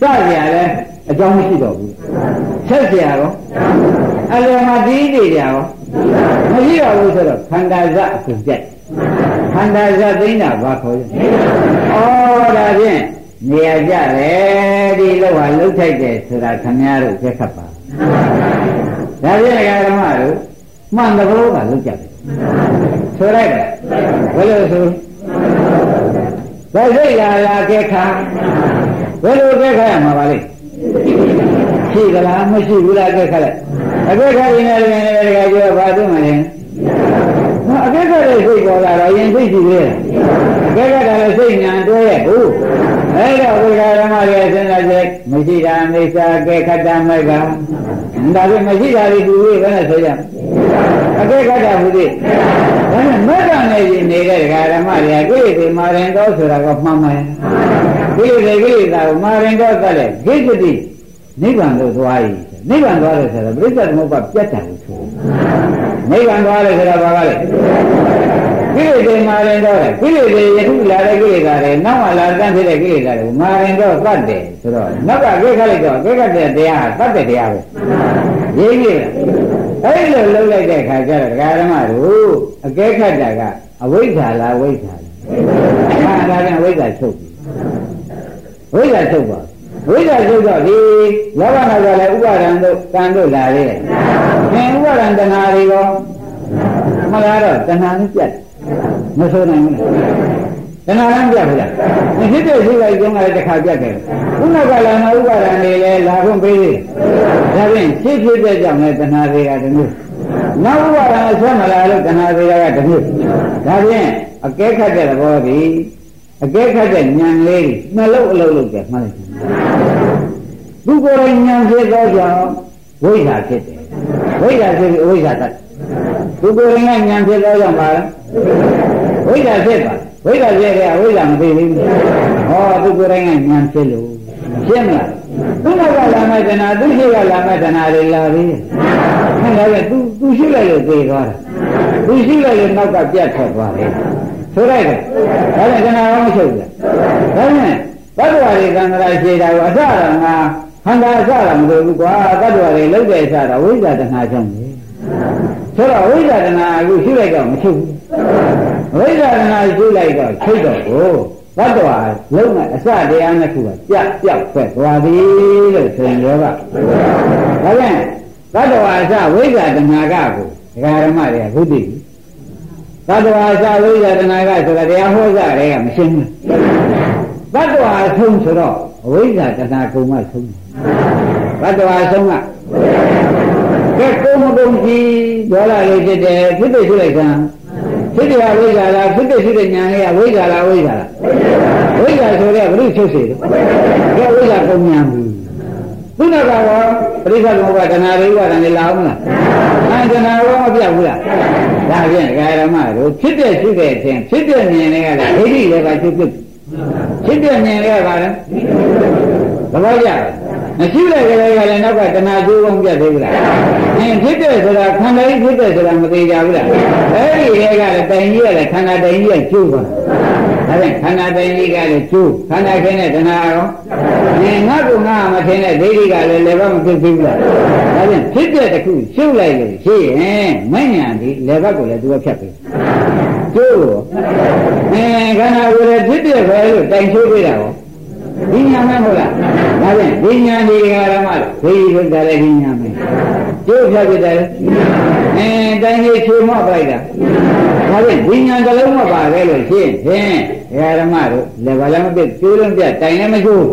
စကြရလဲအကြောင်းမရှိတော့ဘူးဆက်เสียရောအလယ်မှာဒီးနေကြရောမရှိတော့ဘူးဆိုတော့ခန္ဓာဇအကုန်ပြတ်ခန္ဓာဇသိနေတာဘာခေါ်လဲဩဒါဖြင့် နေရာကြတယ်ဒီလောက်ဟာလှုပ်ထိုက်တယ်ဆိုတာခမည်းတော်ကြက်ခတ်ပါဒါပြည့်ဓမ္မတို့မှန်တဘောကလှုပ်ကြတယ်ဆိုလိုက်တယ်ဘယ်လိုဆိုဘယ်စိတ်လာလာကြက်ခါဘယ်လိုကြက်ခါရမှာပါလဲရှိကလားမရှိဘူးလားကြက်ခါလိုက်အကြက်ခါရင်လည်းလည်းတကယ်ပြောဘာသိမှလဲအကြက်ကလေးစိတ်ပေါ်လာတော့ရင်စိတ်ရှိသေးတယ်အကြက်ကလည်းစိတ်ညာတွဲရဲ့ဘူး အဲ့တော့ဘုရားဓမ္မရဲ့စဉ်းစားချက်မရှိတာအိစ္ဆာကဲခတ္တမိုက်ကဒါပေမဲ့မရှိတာလေးသူကြီးဘယ်နဲ့ဆိုကြအကဲခတ္တဘုရားဒါနဲ့မက်ကနဲ့ကြီးနေတဲ့ဓမ္မတွေကကိလေသာမာရင်တော့ဆိုတာကမှန်မှန်ကိလေသာကိလေသာကိုမာရင်တော့ကလည်းဂိတ္တိနိဗ္ဗာန်လို့သွားရည်နိဗ္ဗာန်သွားတယ်ဆိုတော့ပြိဿသမုပ္ပါပြတ်တယ်လို့ဆိုနိဗ္ဗာန်သွားတယ်ဆိုတာဘာကလဲ ကိလေသာမာရင်တော့ကိလေသာယခုလာတဲ့ကိလေသာတွေနောက်မှလာတန်းဖြစ်တဲ့ကိလေသာတွေကိုမာရင်တော့သတ်တယ်ဆိုတော့နောက်ကကိခလိုက်တော့ကိခတဲ့တရားဟာသတ်တဲ့တရားပဲရေးကြည့်အဲ့လိုလုပ်လိုက်တဲ့ခါကျတော့ဒကာဓမ္မတို့အကဲခတ်တာကအဝိဇ္ဇာလားဝိဇ္ဇာလားဟာဒါပြန်ဝိဇ္ဇာချုပ်ပြီဝိဇ္ဇာချုပ်ပါဝိဇ္ဇာချုပ်တော့ဒီလောဘနာကလည်းဥပါဒံတို့ကံတို့လာသေးတယ်။သင်ဥပါဒံတဏှာတွေရောမလားတော့တဏှာနဲ့ပြတ် မဆိုနိုင်ဘူး။တဏှာလည်းပြတ်ဘူးလား။ဒီဖြစ်တဲ့ရှိလိုက်ကျုံးလာတဲ့တစ်ခါပြတ်တယ်။ခုနကလည်းမဥပါဒံတွေလည်းလာခွင့်ပေးသေးတယ်။ဒါဖြင့်ဖြစ်ဖြစ်တဲ့ကြောင့်လည်းတဏှာတွေကတမျိုး။နောက်ဥပါဒံအဆက်မလာလို့တဏှာတွေကတမျိုး။ဒါဖြင့်အကဲခတ်တဲ့သဘောဒီအကဲခတ်တဲ့ဉာဏ်လေးနှလုံးအလုံးလုံးကျမှတ်လိုက်သူကိုယ်တိုင်ဉာဏ်ဖြစ်သောကြောင့်ဝိဇ္ဇာဖြစ်တယ်ဝိဇ္ဇာဖြစ်ပြီးအဝိဇ္ဇာတတ်သူကိုယ်တိုင်ကဉာဏ်ဖြစ်သောကြောင့်ပါလား ဝိဇ္ဇာဖြစ်ပါဝိဇ္ဇာဖြစ်တဲ့အဝိဇ္ဇာမသိသေးဘူးဟောသူကိုယ်တိုင်ကဉာဏ်ဖြစ်လို့ဖြစ်မလားသူနောက်ကလာမဲ့တဏှာသူရှိကလာမဲ့တဏှာတွေလာပြီဟဲ့ဒါကသူသူရှိလိုက်လို့သိသွားတာသူရှိလိုက်လို့နောက်ကပြတ်ထွက်သွားတယ်ဆိုလိုက်တယ်ဒါလည်းတဏှာရောမချုပ်ဘူးဒါနဲ့ဘတ်တော်ရီကံကြရာခြေတာကိုအစတော့ငါခန္ဓာအစတော့မလို့ဘူးကွာဘတ်တော်ရီလုံးတဲ့အစတော့ဝိဇ္ဇာတဏှာကြောင့်လေဆိုတော့ဝိဇ္ဇာတဏှာအခုရှိလိုက်တော့မချုပ်ဘူး ဝိဇ္ဇာတဏှာရှိလိုက်တော့ချုပ်တော့ကိုဘတ်တော်လုံးနဲ့အစတရားနှစ်ခုကပြတ်ပြောက်ဆက်သွားပြီလို့ဆိုရင်ရောကဒါပြန်ဘတ်တော်အစဝိဇ္ဇာတဏှာကကိုဒကာရမတွေကဘုဒ္ဓသတ္တဝါစာဝိဇ္ဇာတနာကဆိုတာတရားဟောကြတယ်ကမရှင်းဘူးသတ္တဝါဆုံးဆိုတော့အဝိဇ္ဇာတနာကုံမဆုံးသတ္တဝါဆုံးကကဲကုံမကုံကြီးဒေါ်လာလေးဖြစ်တယ်ဖြစ်ဖြစ်ရှိလိုက်စမ်း ဖြစ်တယ်ဝိဇ္ဇာလားဖြစ်ဖြစ်ရှိတဲ့ညာလေးကဝိဇ္ဇာလားဝိဇ္ဇာလားဝိဇ္ဇာဆိုတဲ့ဘုရုချုပ်စေတယ်ကဲဝိဇ္ဇာကုံညာဘူးသူနကတော့ပရိစ္ဆေသမုပ္ပါဒနာရိဝဒနေလာအောင်လားအဲဒနာရောမပြတ်ဘူးလားဒါဖြင့်ကာရမတို့ဖြစ်တဲ့ရှိတဲ့အချင်းဖြစ်တဲ့မြင်တွေကလည်းဒိဋ္ဌိလည်းပါဖြစ်ဖြစ်ဖြစ်တဲ့မြင်တွေကပါလဲသဘောကျ မရှိတဲ့ကလေးကလည်းနောက်ကတဏှာကျိုးအောင်ပြတ်သေးဘူးလားအင်းဖြစ်တဲ့ဆိုတာခန္ဓာကြီးဖြစ်တဲ့ဆိုတာမသေးကြဘူးလားအဲ့ဒီတွေကလည်းတိုင်ကြီးရတယ်ခန္ဓာတိုင်ကြီးကကျိုးသွားဒါဖြင့်ခန္ဓာတိုင်ကြီးကလည်းကျိုးခန္ဓာခင်းတဲ့တဏှာရောအင်းငါကငါမထင်တဲ့ဒိဋ္ဌိကလည်းလည်းဘာမဖြစ်သေးဘူးလားဒါဖြင့်ဖြစ်တဲ့တစ်ခုရှုပ်လိုက်လို့ရှိရင်မဉ္ဇဏ်ဒီလည်းဘက်ကိုလည်းသူကဖြတ်ပြီကျိုးရောအင်းခန္ဓာကိုယ်လည်းဖြစ်တဲ့ပဲလို့တိုင်ချိုးပေးတာရော ဒီညာမဟုတ်လားဒါဖြင့်ဒီညာဒီဃာရမလို့ဘိဓိဘုရားလည်းဒီညာမယ်ကျိုးဖြတ်ပြတယ်အင်းတိုင်ကြီးချိုးမော့လိုက်တာဒါဖြင့်ဒီညာတစ်လုံးမပါပဲလို့ရှင်းဖြင့်ဃာရမတို့လည်းဘာလည်းမပြကျိုးလုံးပြတိုင်လည်းမချိုး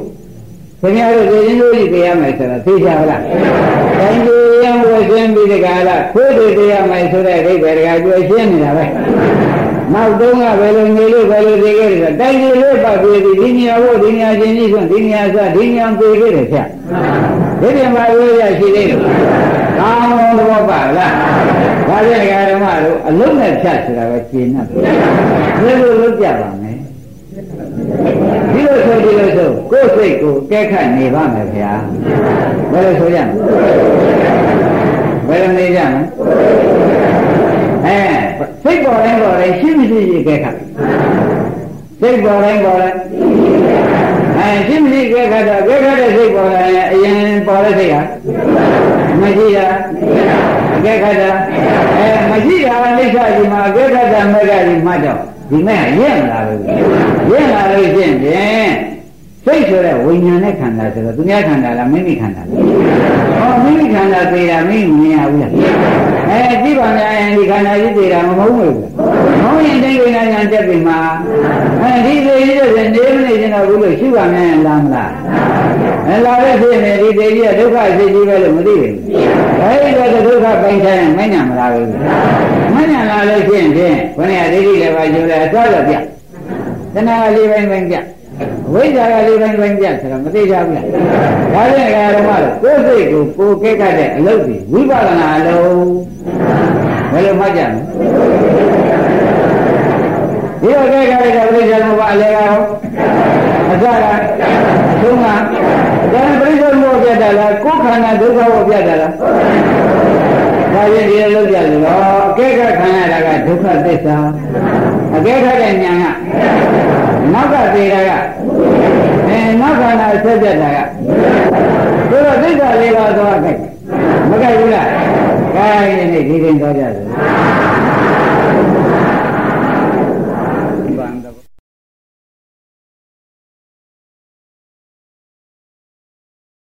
ခင်ဗျားတို့ဒီချင်းတို့ကြီးပြရမယ်ဆိုတာသိကြပါလား။တိုင်းပြည်ရံဝရှင်းပြီးဒီကလာခွေးတွေပြရမယ်ဆိုတဲ့အိဗေဒကကျွေးရှင်းနေတာပဲ။ နောက်တုန်းကဘယ်လိုနေလို့ဘယ်လိုသိခဲ့တယ်တိုင်းပြည်လေးပတ်ပြီးဒီညာဘုဒီညာချင်းကြီးဆိုဒီညာစဒီညာပြေခဲ့တယ်ဖြတ်။ဒီပြန်ပါလို့ရရှိသေးတယ်။ကောင်းလုံးတော့ပါလား။ဘာလဲဓမ္မတို့အလုံးနဲ့ဖြတ်ဆိုတာပဲရှင်းနေတယ်။ဘယ်လိုလုပ်ကြပါမလဲ။ဒီလိုဆိုဒီလိုဆိုကိုယ်စိတ်ကိုကဲခတ်နေပါမယ်ဗျာဘယ်လိုဆိုကြမလဲဘယ်လိုနေကြမလဲ အဲစိတ်ပေါ်တိုင်းပေါ်တိုင်းရှင်းမရှိရှိကဲခတ်စိတ်ပေါ်တိုင်းပေါ်တိုင်းအဲရှင်းမရှိကဲခတ်တော့ကဲခတ်တဲ့စိတ်ပေါ်တိုင်းအရင်ပေါ်တဲ့စိတ်ဟာမရှိတာကဲခတ်တာအဲမရှိတာအိဋ္ဌာကြီးမှာကဲခတ်တာမဲ့ကကြီးမှတော့ဒီမဲ့ရင့်လာလို့ရင့်လာလို့ရှင်းဖြင့် စိတ်ဆိုတဲ့ဝိညာဉ်နဲ့ခန္ဓာဆိုတော့သူများခန္ဓာလားမိမိခန္ဓာလားဟောမိမိခန္ဓာသေးတာမိမိမြင်ရဘူးလားအဲကြည့်ပါများရင်ဒီခန္ဓာကြီးသေးတာမဟုတ်ဘူးမဟုတ်ရင်တိတ်ဝိညာဉ်တက်ပြီမှာအဲဒီသေးကြီးတဲ့နေမနေချင်တော့ဘူးလို့ရှိပါများရင်လားမလားအဲလာတဲ့ဖြစ်နေဒီသေးကြီးကဒုက္ခအဖြစ်ကြီးပဲလို့မသိဘူးအဲဒီတော့ဒုက္ခပိုင်ဆိုင်ရင်မညာမလားဘူးမညာလာလို့ရှိရင်ဖြင့်ခொနည်းဒိဋ္ဌိလည်းပါကျိုးတယ်အစောတော့ပြတဏှာလေးပိုင်းပိုင်းပြ ဝိဇ္ဇာကလေးပိုင်းပိုင်းပြဆိုတော့မသိကြဘူးလားဒါနဲ့ဓမ္မတော့ကိုယ်စိတ်ကိုကိုယ်ကဲကတဲ့အလုပ်ကြီးဝိပဿနာအလုပ်ဘယ်လိုမှတ်ကြမလဲဒီတော့ကဲကတဲ့ကပရိစ္ဆေသမုပ္ပါအလေကောအစကအဆုံးကဒါပရိစ္ဆေသမုပ္ပါပြတ်တာလားကိုယ်ခန္ဓာဒုက္ခကိုပြတ်တာလား ဒါရင်ဒီလိုလုပ်ကြလို့အကဲကခံရတာကဒုက္ခသစ္စာအကဲခတဲ့ဉာဏ်ကနောက်ကသေးတာကအဲနောက်ခန္ဓာဆက်ပြတ်တာကတို့တော့သစ္စာလေးပါးတော့ကြိုက်မကြိုက်ဘူးလားကြိုက်နေဒီရင်တော့ကြတယ်